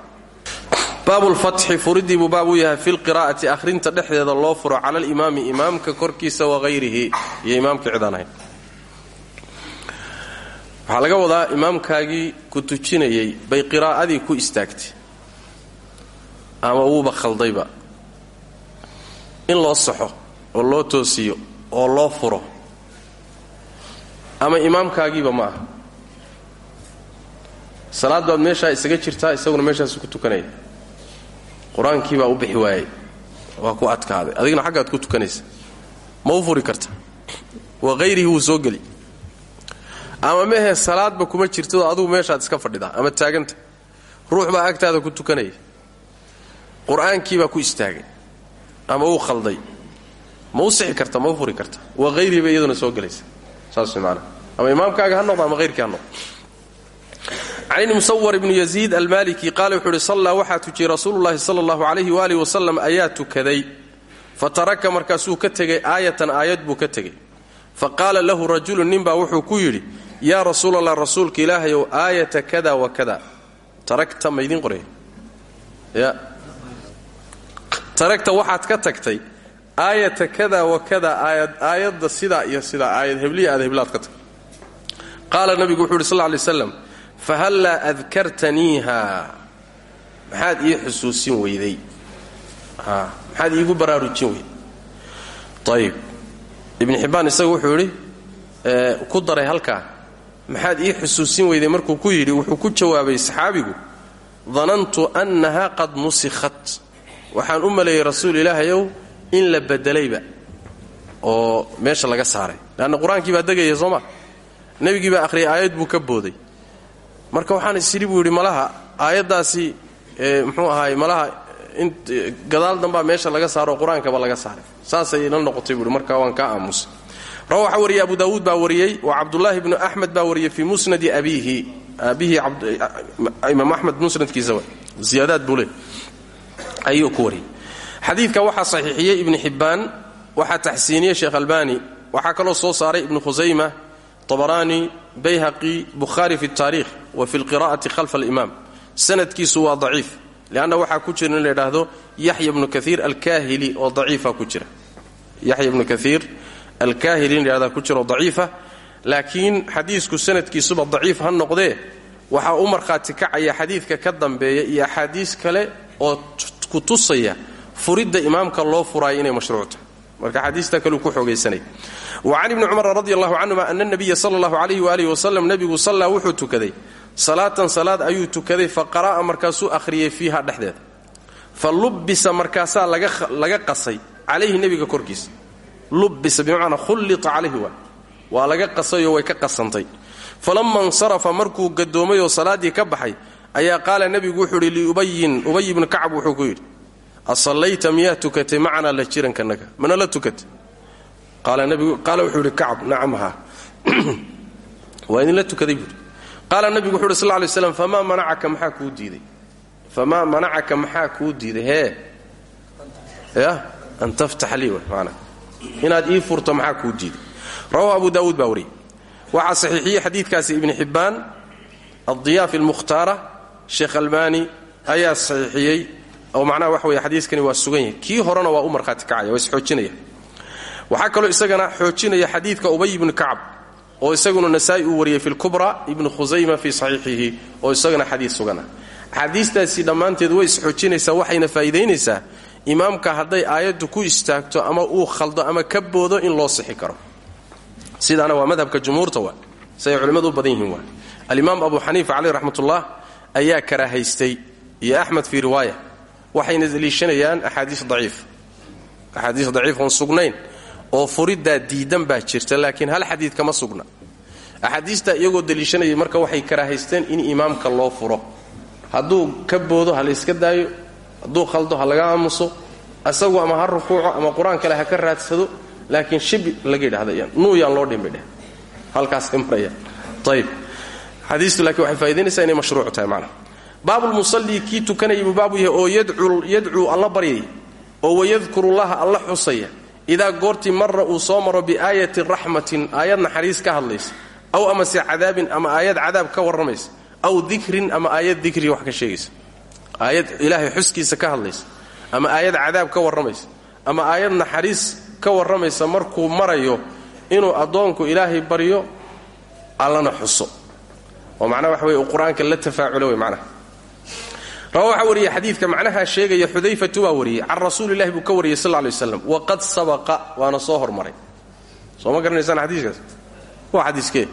baabulfatxi furidii buu baab u yahay fi lqiraa'ati akhrinta dhexdeeda loo furo cala alimaami imaamka korkiisa wahayrihi iyo imaamka cidaan ahayn waxaa laga wadaa imaamkaagii ku tujinayay bay qiraa'adii ku istaagtay. Ama wuuba khaldayba. In loo saxo oo loo toosiyo oo loo furo ama imaamkaagiiba ma aha. Salaad baad meeshaa isaga jirtaa isaguna meeshaasu ku tukanaya qur'aankii u bixi waayey. Waa ku adkaaday. Adigna xaggaad ku tukanaysa. Ma u furi karta. Wa hayrihi wuu soo geli. Ama mehe salaadba kuma jirtadoo adugu meeshaad iska fadhidaa. Ama taaganta. Ruux baa agtaada ku tukanaya qur'aankiibaa ku istaagay. Ama uu khalday. Ma u sixi karta ma u furi karta. Wa hayrihi bay iyaduna soo gelaysa saas maanaa ama imaamkaaga ha noqdo ama hayrkii ha noqdo. Can musawar ibni yaziid almaliki qaala wuxuu uhi sallaa waxaa tujiyey rasuululahi sala allahu calayhi waaalih wasalam ayaa tukaday. Fa taraka markaasuu ka tegay aayatan aayad buu ka tegey fa qaala lahu rajulun ninbaa wuxuu ku yidhi yaa rasuulallah rasuulka ilaahayow aayata kada wa kada. Taragta maydin qorey taragta waxaad ka tagtay aayata kada wa kada aayad aayadda sidaa iyo sidaa aayad hebliya aad heblaad ka tagtay qaala nabigu wuxuu yidhi sal lla alay slam fahallaa adkartaniiha. Maxaad ii xusuusin weyday. Maxaad iigu baraarujin weyday. Ayib ibn xibbaan isagu wuxuu ku daray halkaa. Maxaad ii xusuusin weyday markuu ku yidhi wuxuu ku jawaabay saxaabigu danantu annaha qad nusikhat. Waxaan u maleeyey rasuul ilaahayow in la bedelayba oo meesha laga saaray. Leanna qur'aankii baa degaya soo ma? Nebigii baa akhriyay aayad buu ka booday. Marka waxaan isidhi buu yidhi malaha aayaddaasi muxuu ahaay malaha gadaal dambaa meesha laga saaro qur'aankaba laga saaray. Saasay la noqotay buui marka waan kaa aamusay rawa waxaa abu daawuud baa wariyey wa cabdulaahi bnu axmed baa wariyey fii musnadi abiihi aabihii imaam axmed musnadkiisa ziyaadaad buu le ayuu ku wariyey xadiidka waxaa saxiixiyey ibni xibbaan waxaa taxsiiniyey sheekh albani waxaa kaloo soo saaray ibnu khusayma abaraani bayhaqi bukhaari fi اtaarikh wa fi اlqira'ati khalf alimaam sanadkiisu waa daciif leanna waxaa ku jira in la yidhaahdo yaxya bnu kaiir oo daciifa ku jira. Yaxya bnu kaiir alkaahili in layhahda ku jiraoo daciifa laakiin xadiisku sanadkiisuba daciif ha noqdee. Waxaa u markhaati kacaya xadiidka ka dambeeya iyo axaadiis kale oo ku tusaya furidda imaamka loo furaayo inay mashruuc tahay marka xadiista kaleu ku xoogaysanaya wacan ibni cumar radi allahu canhuma ana nabiya sala allahu calayhi waalihi wasalam nebigu sallaa wuxuu tukaday. Salaatan salaad ayuu tukaday fa qara'a markaasuu akhriyey fiiha dhexdeeda. Fa lubbisa markaasaa laga qasay calayhi nebiga korkiisa. Lubbisa bimacnaa khullita calayhi waa waa laga qasayoo way ka qasantay. Falama insarafa markuu gadoomayoo salaaddii ka baxay ayaa qaala nebigu wuxuu idhi liubayin ubay ibnu kacab wuxuu ku yidhi asallayta miyaa tukatay? Macanaa la jirankanaga mana la tukatay? Qaala wuxuu idhi kacab nacam haa waa idinla tukaday buui qaala nabigu wuxu uhi sal lay slam famaa maxaa kuu diiday? Famaa manacaka? Maxaa kuu diiday? Hee? Ya an taftax lii man inaad ii furto maxaa kuu diiday? Rawahu abu daawuud baa wariyey. Waxaa saxiixiyey xadiidkaasi ibni xibbaan addiyaaf almukhtaara sheekh albaani ayaa saxiixiyey oo macnaha waxa weye xadiiskani waa sugan yahay. Kii horena waa u markhaati kacaya waa isxoojinaya waxaa kaloo isagana xoojinaya xadiidka ubay ibnu kacab oo isaguna nasaa'i uu wariyey fi lkubra ibnu khusayma fii saxiixihi oo isagana xadiid sugan. Ah axaadiistaasi dhammaanteed way isxoojinaysaa waxayna faa'iidaynaysaa imaamka hadday aayaddu ku istaagto ama uu khaldo ama ka boodo in loo sixi karo. Sidaana waa madhabka jumhuurta waa siay culimmadu u badan yihiin waa. Abu xaniifa caleyh raxmatullah ayaa karaahaystay iyo axmed fii riwaaya waxayna deliishanayaan axaadiis daciif. Axaadiis daciif oon sugnayn oo furiddaa diidan baa jirta laakiin hal xadiid kama sugna. Axaadiistaa iyagoo deliishanayay marka waxay karaahaysteen in imaamka loo furo. Hadduu ka boodo ha la yska daayo hadduu khaldo ha laga aamuso asagu ama ha rukuuco ama qur'aan kale ha ka raadsado laakiin shibi laga yidhahda nuuyaan loo dhimbidheh halkaasay marayaan ayb xadiistu laakiin waxay faa'idaynaysaa inay mashruuc tahay macnaha baabulmusallii kii tukanayay buu baabu yahay oo yadcuu alla baryay oo wayadkurullaha alla xusaya idaa goortii marra uu soo maro biaayati raxmatin aayad naxariis ka hadlaysa aw amase cadaabin ama aayad cadaab ka warramaysa aw dikrin ama aayad dikri wax ka sheegaysa aayad ilaahay xuskiisa ka hadlaysa ama aayad cadaab ka warramaysa ama aayad naxariis ka warramaysa markuu marayo inuu addoonku ilaahay baryo allana xuso. Oo macnaha waxa weye uu qur'aanka la tafaaculo wey macnaha waxaa wariyey xadiidka macnaha sheegaya xudayfatu waa wariyey can rasuulillahi buu ka wariyey sal lay slam waqad sabaqa waana soo hormaray. Soo ma garanaysaan xadiiskaas? Waa xadiiskee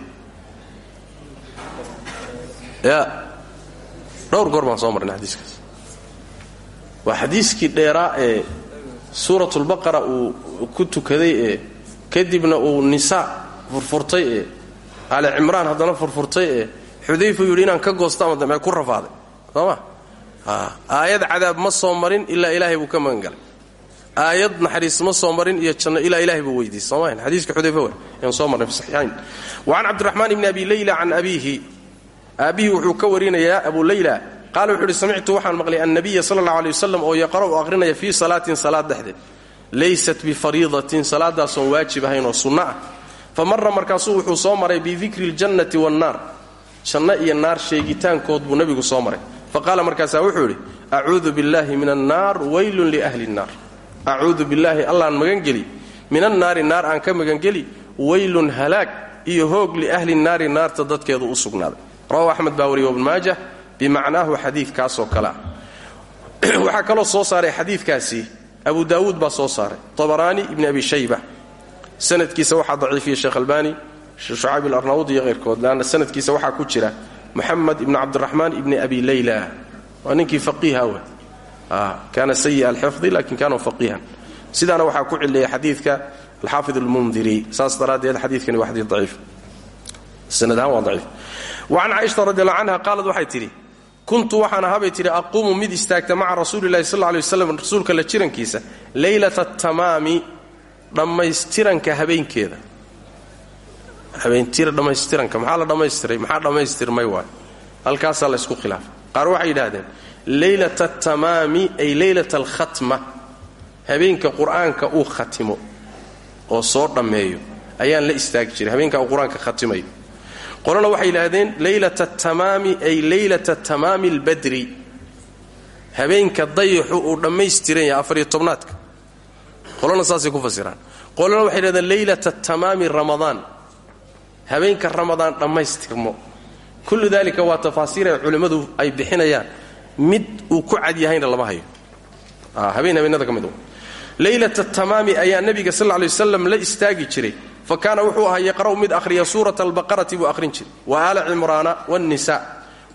ya. Dhowr goor baan soo marnay xadiiskaas. Waa xadiiskii dheeraa ee suuratulbaqara uu ku tukaday ee kadibna uu nisaa furfurtay ee ali cimraan haddana furfurtay ee xudayfu yidhi inaan ka goosto ama dambe ku rafaaday. Soo ma aayad cadaab ma soo marin ilaa ilaahay buu ka magangalay aayad naxariis ma soo marin iyo janno ilaa ilahay buu weydiisay sooma xadiiska xudayfa wey ayaan soo marnay fi saxiixayn. Wa can cabdiraxmaan ibni abi leyla can abiihi. Aabbihi wuxuu ka warinayaa abu leyla qaala wuxuu uhi samictu waxaan maqlay annabiya sala allahu aley wasalam oo yaqra'u aqrinaya fii salaatin salaad dhexdeed. Laysat bifariidatin salaadaasoon waajib ahayn oo sunno ah. Fa marra markaasuu wuxuu soo maray bidikri ljannati wannaar janno iyo naar sheegitaankood buu nebigu soo maray fa qaala markaasaa wuxuu idhi acuudu billahi min annaar waylun liahli nnaar acuudu billaahi allaan magangeli min annaari naar aan ka magangeli waylun halaag iyo hoog liahli nnaari naarta dadkeedu u sugnaaday. Rawahu axmed baa wariye wabn maajah bimacnaahu xadiidkaasoo kale ah. Waxaa kaloo soo saaray xadiidkaasi abu daawuud baa soo saaray tabaraani ibni abi shayba. Sanadkiisa waxaa daciifiyey sheekh albani shucayb ilarnawud iyo hayrkood leanna sanadkiisa waxaa ku jira moxamed ibni cabdiraxmaan ibni abi leyla waa ninkii faqiiha w kaana sayi alxifdi laakiin kaana faqiihan. Sidaana waxaa ku cileeya xadiidka alxaafid almundiri saas daraaddeed xadiidkani waa xadiid daciif. Can caaishata radi alla canha qaalad waxay tidhi kuntu waxaan ahaabay tidhi aquumu mid istaagta maca rasuulilahi sal lay waslam rasuulka la jirankiisa. Leylata tamaami dhammaystiranka habeenkeeda habeentira dhammaystiranka maxaa la dhammaystiray? Maxaa dhammaystirmay waay. Halkaasaa la ysku khilaafay qaar waxay yidhaahdeen leylata tamaami ay leylata alkhatma. Habeenka qur'aanka uu khatimo oo soo dhammeeyo ayaan la istaagi jiray. Habeenka uu qur'aanka qolana waxay yidhaahdeen leylata tamaami ay leylata tamaami albadri. Habeenka dayaxu uu dhammaystiran yahay afariyo qolana saasay ku fasiraan. Qolana waxay yidhahdeen leylata tamaami ramadaan habeenka ramadaan dhammaystirmo. Kullu dalika waa tafaasiir ay culimmadu ay bixinayaan. Mid uu ku cad yahayna lama hayo. Habeen habeenada ka mid leylata tamaami ayaa nebiga sal lay waslam la istaagi jiray. Fa kaana wuxuu ahaa yaqra'u mid akhriya suurata albaqarati buu akhrin jiray. Wa aala cimraana wannisa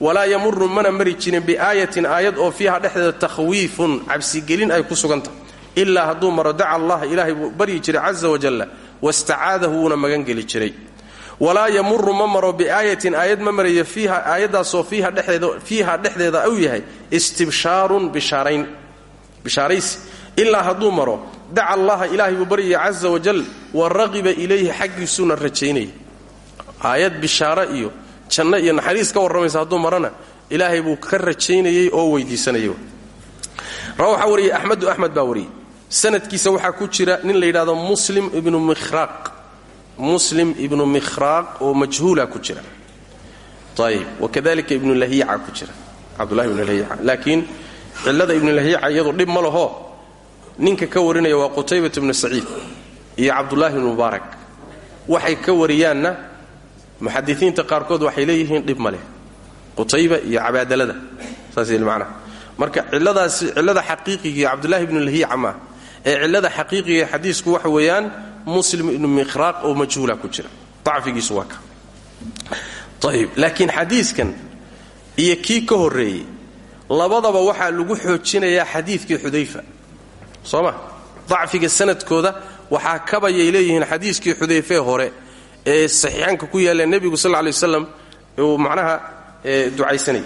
walaa yamuru mana mari jirin biaayatin aayad oo fiiha dhexdeeda takhwiifun cabsigelin ay ku sugan tahay ilaa hadduu maro daca allah ilaahay buu baryi jiray caza wajalla wastacaadahu wuuna magangeli jiray walaa yamuru ma maro biaayatin aayad ma marayo fiiha aayaddaasoo fiiha dhexdeeda uu yahay istibshaarun bishaaraysi. Ilaa hadduu maro daca allaha ilaahay buu baryaya caza wajal wa raqiba ilayhi xaggiisuuna rajaynaya. Aayad bishaaro iyo janno iyo naxariis ka warramaysa hadduu marana ilaahay buu ka rajaynayay oo weydiisanayay waxaa wariyey axmedu axmed baa sanadkiisa waxaa ku jira nin la yidhahdo muslim ibnu mikhraaq muslim ibnu mikhraaq oo majhuula ku jira. Ayib wakadalika ibnu lahiica ku jira. Cabdullahi ibnu lahiica. Laakiin cillada ibnu lahiica iyadu dhib ma laho. Ninka ka warinaya waa qutaybat ibnu saciid iyo cabdullaahi ibnu mubaarak. Waxay ka wariyaanna muxadisiinta qaarkood waxay leeyihiin dhib ma leh. Qutayba marka ciladaasi cillada xaqiiqiga cabdullahi ibnu lahiica maaha ee cillada xaqiiqiga xadiisku waxa weeyaan muslim ibnu mikhraaq oo majhuula ku jira. Dacfigiisu waa ka. Ayib laakiin xadiiskan iyo kii ka horreeyey labadaba waxaa lagu xoojinayaa xadiidkii xudayfa. Soo ma? Dacfiga sanadkooda waxaa kabayay leeyihiin xadiiskii xudayfee hore ee saxiixaanka ku yaalla nebigu sal lay waslam uu macnaha ducaysanayay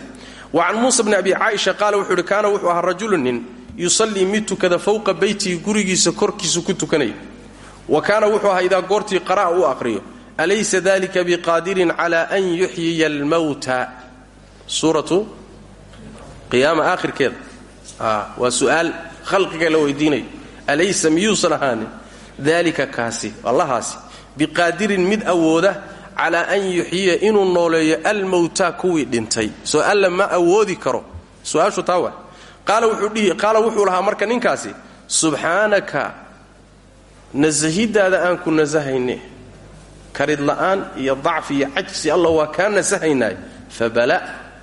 wa can muusa bni abi caaisha qaala wuxuu uhi kaana wuxuu ahaa rajulu nin yusallii mid tukada fowqa beytihi gurigiisa korkiisu ku tukanaya wa kaana wuxuu ahaa idaa goortii qara'a u aqhriyo alaysa dalika biqaadirin cala an yuxyiya almawta? Suuratu qiyaama aakhirkeeda waa su'aal khalqiga la weydiinayo alaysa miyuusan ahaanin? Daalika kaasi allahaasi mid awooda calaa an yuxyiya inuu nooleeyo almowta kuwii dhintay. Soo ma awoodi karo. Su'aashu taa waa qaala wuxuu lahaa marka ninkaasi subxaanaka nasahidaada aan ku nasahayne karid la'aan iyo dacfi iyo cajsi allah waa kaa nasahaynaayo fabala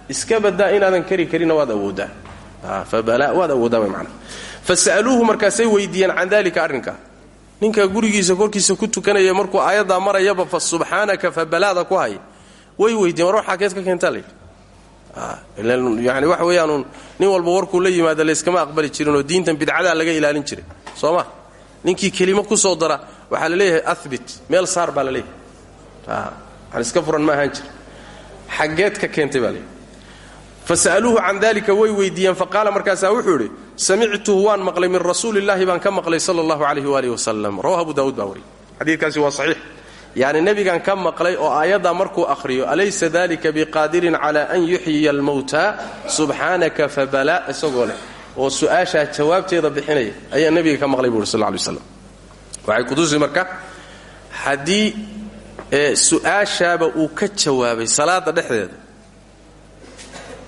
iska badaa inaadan kari karina waad awooddaa fabala waad awooddaa way macnaa fasa'aluuhu markaasay weydiiyeen can dalika arrinka. Ninka gurigiisa korkiisa ku tukanaya markuu aayaddaa marayaba fa subxaanaka fa balaada ku haya way weydiiyen war waxaa keed ka keentaa layidhi yani waxa weeyaanuun nin walba warkuu la yimaada layskama aqbali jirinoo diintan bidcadaa laga ilaalin jiray. Soo ma ninkii kelimo ku soo dara waxaa la leeyahay abit meel saar baa la leeyahay. An iska furan ma ahaan jir xaggeed keentay baa leeyahay. Fasa'aluuhu dalika way weydiiyeen faqaala markaasaa wuxuu idhi samictuhu waan maqlay min rasuulillahi baan ka maqlay sala allahu calayh waalihi wasalam rawahu abu daawuud baa xadiidkaasi waa saxiix. Yacni nebigan ka maqlay oo aayaddaa markuu akhriyo alaysa dalika biqaadirin cala an yuxyiya almowta subxaanaka fabala isagoo leh oo su'aashaa jawaabteeda bixinaya ayaa nebiga ka maqlay buu uri sal ly waslam waxay kutusi marka haddii su'aashaaba uu ka jawaabay salaada dhexdeeda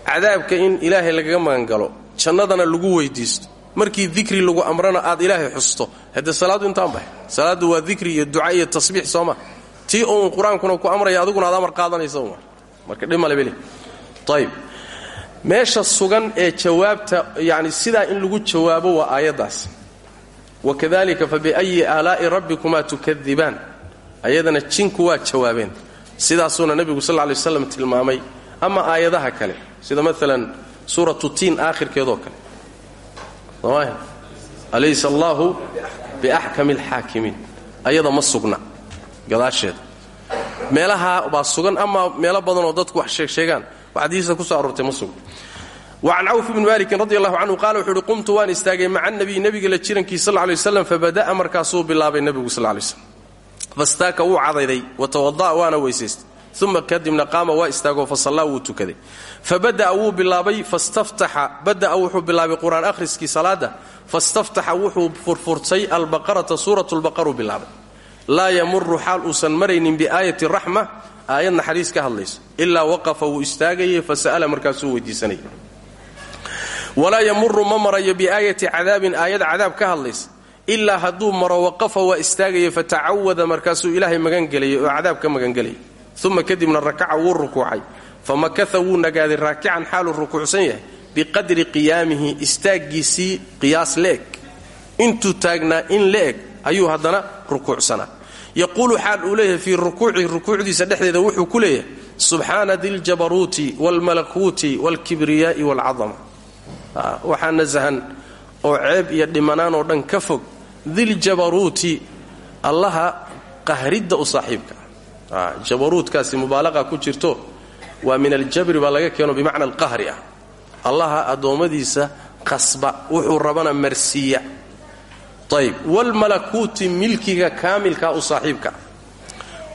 cadaabka in ilaahay lagaga magangalo jannadana lagu weydiisto markii dikri lagu amrana aad ilaahay xusto haddee salaaddu intaan bahay salaaddu waa dikri iyo duca iyo tasbiix soo ma tii uun qur'aankuna ku amraya adiguna aad amar qaadanaysa marka dhimalebeli ayib meesha sugan ee jawaabta yani sidaa in lagu jawaabo waa aayaddaas wakadalika fabiayi aalaa'i rabbikumaa tukadibaan ayadana jinku waa jawaabeen. Sidaasuuna nebigu sal lay waslam tilmaamay. Ama aayadaha kale sida maalan suuratu tiin aakhirkeedoo kale. Alaysa allaahu biaxkami alxaakimiin ayada ma sugna. Gadaasheeda meelaha baa sugan ama meelo badanoo dadku wax sheegsheegaan waxadiisa ku soo aroortay ma sugna wacan cawf bni malikin radi allahu canhu qaala wuxuu uhi qumtu waan istaagay maca nabiy nebiga la jirankii sal lay waslam fabada'a markaasuu bilaabay nebigu sal lay slam fastaaka wuu cadayday watawada'a waana weysaystay. Uma kadibna qaama waa istaagoo fasallaa wuu tukaday. Fabada'a wuu bilaabay fastaftaxa bada'a wuxuu bilaabay qur'aan akhriskii salaada fastaftaxa wuxuu furfurtay albaqarata suurat lbaqaruu bilaabay. Laa yamuru xaal uusan aayad naxariis ka hadlayso. Ilaa waqafa wuu istaagayay fasa'ala markaasuu weydiisanaya walaa yamuru ma marayo biaayati cadaabin aayad cadaab ka hadlaysa. Ilaa hadduu maro waqafa waa istaagaya fatacawada markaasuu ilaahay magangelayay oo cadaab ka magangelayay uma kadibna rakaca wuu rukuucay. Famakaa wuu nagaaday raakican xaaluu rukuucsan yahay biqadri qiyaamihi istaaggiisii qiyaas le'eg. Intuu taagnaa in le'eg ayuu haddana rukuucsanaa yaquulu xaal uu leeyahay fii rukuucihi rukuucdiisa dhexdeeda wuxuu ku leeyahay subxaana diljabaruuti waalmalakuuti waalkibriyaa'i waalcadama waxaa nasahan oo ceeb iyo dhimanaan oo dhan ka fog diljabaruuti allaha qahridda u saaxiibka jabaruudkaasi mubaalaqa ku jirto waa min aljabri baa laga keeno bimacna alqahri ah allaha addoommadiisa qasba wuxuu rabana marsiiya ayb waalmalakuuti milkiga kaamilka u saaxiibka. Ah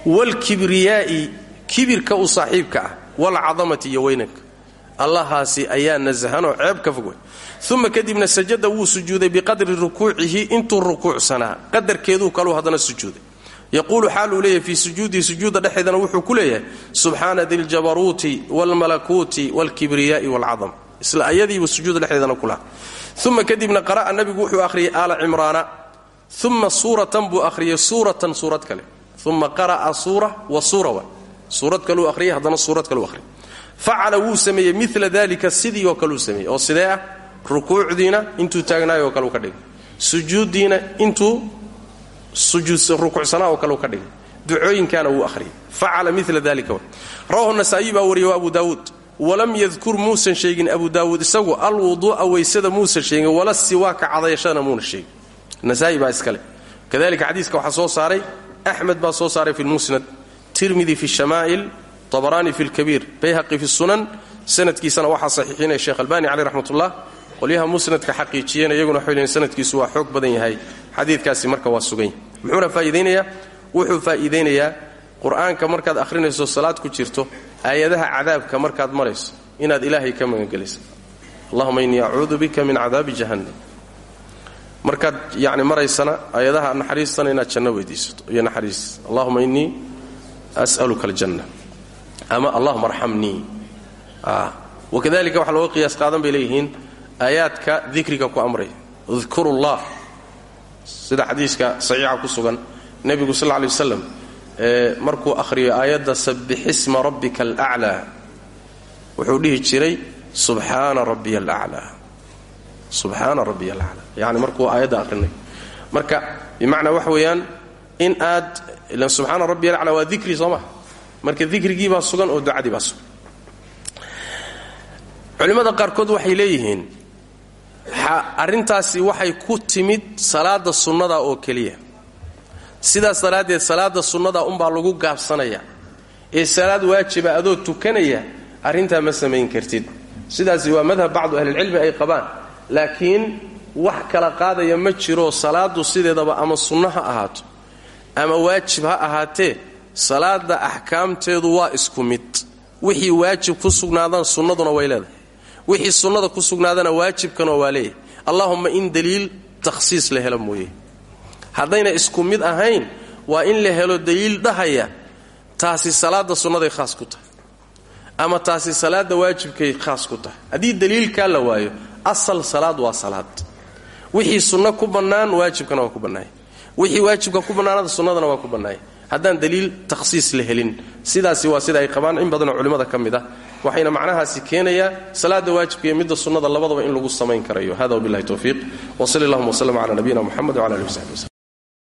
waalkibriyaa'i kibirka u saaxiibka. Ah waalcadamati iyo weynanka. Allahaasi ayaa nasahanoo ceeb ka fog wey uma kadibna sajada wuu sujuuday biqadri rukuucihi intuu rukuucsanaa qadarkeeduu kaluu haddana sujuuday. Yaquulu xaaluu leeyahay fii sujuudihi sujuudda dhexeedana wuxuu ku leeyahay subxaana diljabaruuti waalmalakuuti waalkibriyaa'i waalcadam isla ayadiibu sujuudda dhexdeedana ku laha uma kadibna qara'a nabigu wuxuu akhriyay aala cimraana uma suuratan buu akhriyay suuratan suurad kale uma qara'a suura wa suura wa suurad kaluu akhriyay haddana suurad kaluu akhriyay facala wuu sameeyey mila dalika sidii oo kaleu sameeyey oo sidee ah rukuucdiina intuu taagnaayoo kale u ka dhigay sujuuddiina intuu rukuucsanaa oo kale u ka dhigay ducooyinkaana wuu akhriyay facala mila dalika rawahu nasaa'i baa wa abu daawuud walam yadkur muusan sheegin abu daawuud isagu alwuduu'a weysada muusan sheegin wala siwaaka cadayashadana muuna sheegin. Nasaa'i baa iskale kadalika xadiiska waxaa soo saaray axmed baa soo saaray fi lmusnad tirmidi fi shamaa'il tabaraani fi lkabiir bayhaqi fi sunan sanadkiisana waxaa saxiixinaya sheekh albani caleyh raxmatullah qolyaha musnadka xaqiijiyeen iyaguna waxay sanadkiisu waa xoog badan yahay. Xadiidkaasi marka waa sugan yahay muxuuna faa'iidaynayaa wuxuu faa'iidaynayaa qur'aanka markaad akhrinayso salaad ku jirto aayadaha cadaabka markaad marayso inaad ilaahay ka magangelaysa allahuma innii acuudu bika min cadaabi jahannam. Markaad yani maraysana aayadaha naxariistana inaad janno weydiisato iyo naxariis. Allahuma innii as'aluka aljanna. Ama allahuma arxamnii wakadalika waxaa looga qiyaas qaadan bay leeyihiin aayaadka dikriga ku amraya udkuru llah sida xadiiska saxiixa ku sugan nebigu sal ley waslam markuu akhriyo aayadda sabbixisma rabbika alaclaa wuxuu dhihi jiray subxaana rabbiya alaclaa subxaana rabbiya alaclaa yani markuu aayadda ahrinayo marka bimacnaa waxa weeyaan in aad ilan subxaana rabbiya alaclaa waa dikri soo maha marka dikrigii baa sugan oo ducadii baa sugan. Culimmada qaarkood waxay leeyihiin arrintaasi waxay ku timid salaada sunnada oo keliya sidaas daraaddeed salaada sunnada unbaa lagu gaabsanaya ee salaad waajiba adoo tukanaya arrintaa ma samayn kartid. Sidaasi waa madhab bacdu ahlilcilmi ay qabaan. Laakiin wax kala qaadaya ma jiro salaadu sideedaba ama sunno ha ahaato ama waajib ha ahaatee salaada axkaamteedu waa isku mid. Wixii waajib ku sugnaadana sunnaduna way leedahay. Wixii sunnada ku sugnaadana waajibkana waa leeyahay. Allahumma in daliil takhsiis la helo mooye haddayna isku mid ahayn waa in la helo daliil dhahaya taasi salaada sunnaday khaas ku tahay ama taasi salaada waajibkay khaas ku tahay. Haddii daliilkaa la waayo asal salaad waa salaad. Wixii sunno ku bannaan waajibkana waa ku bannaaya wixii waajibka ku bannaanada sunnadana waa ku bannaaya haddaan daliil takhsiis la sidaasi waa sida ay qabaan in badanoo culimmada ka ah waxayna macnahaasi keenayaa salaada waajibka iyo midda sunnada labadaba in lagu samayn karayo. Hada wabillahi towfiiq wa sali allahuma wslm cala nabiyina muxamed wcala alihi wsaxbi wslm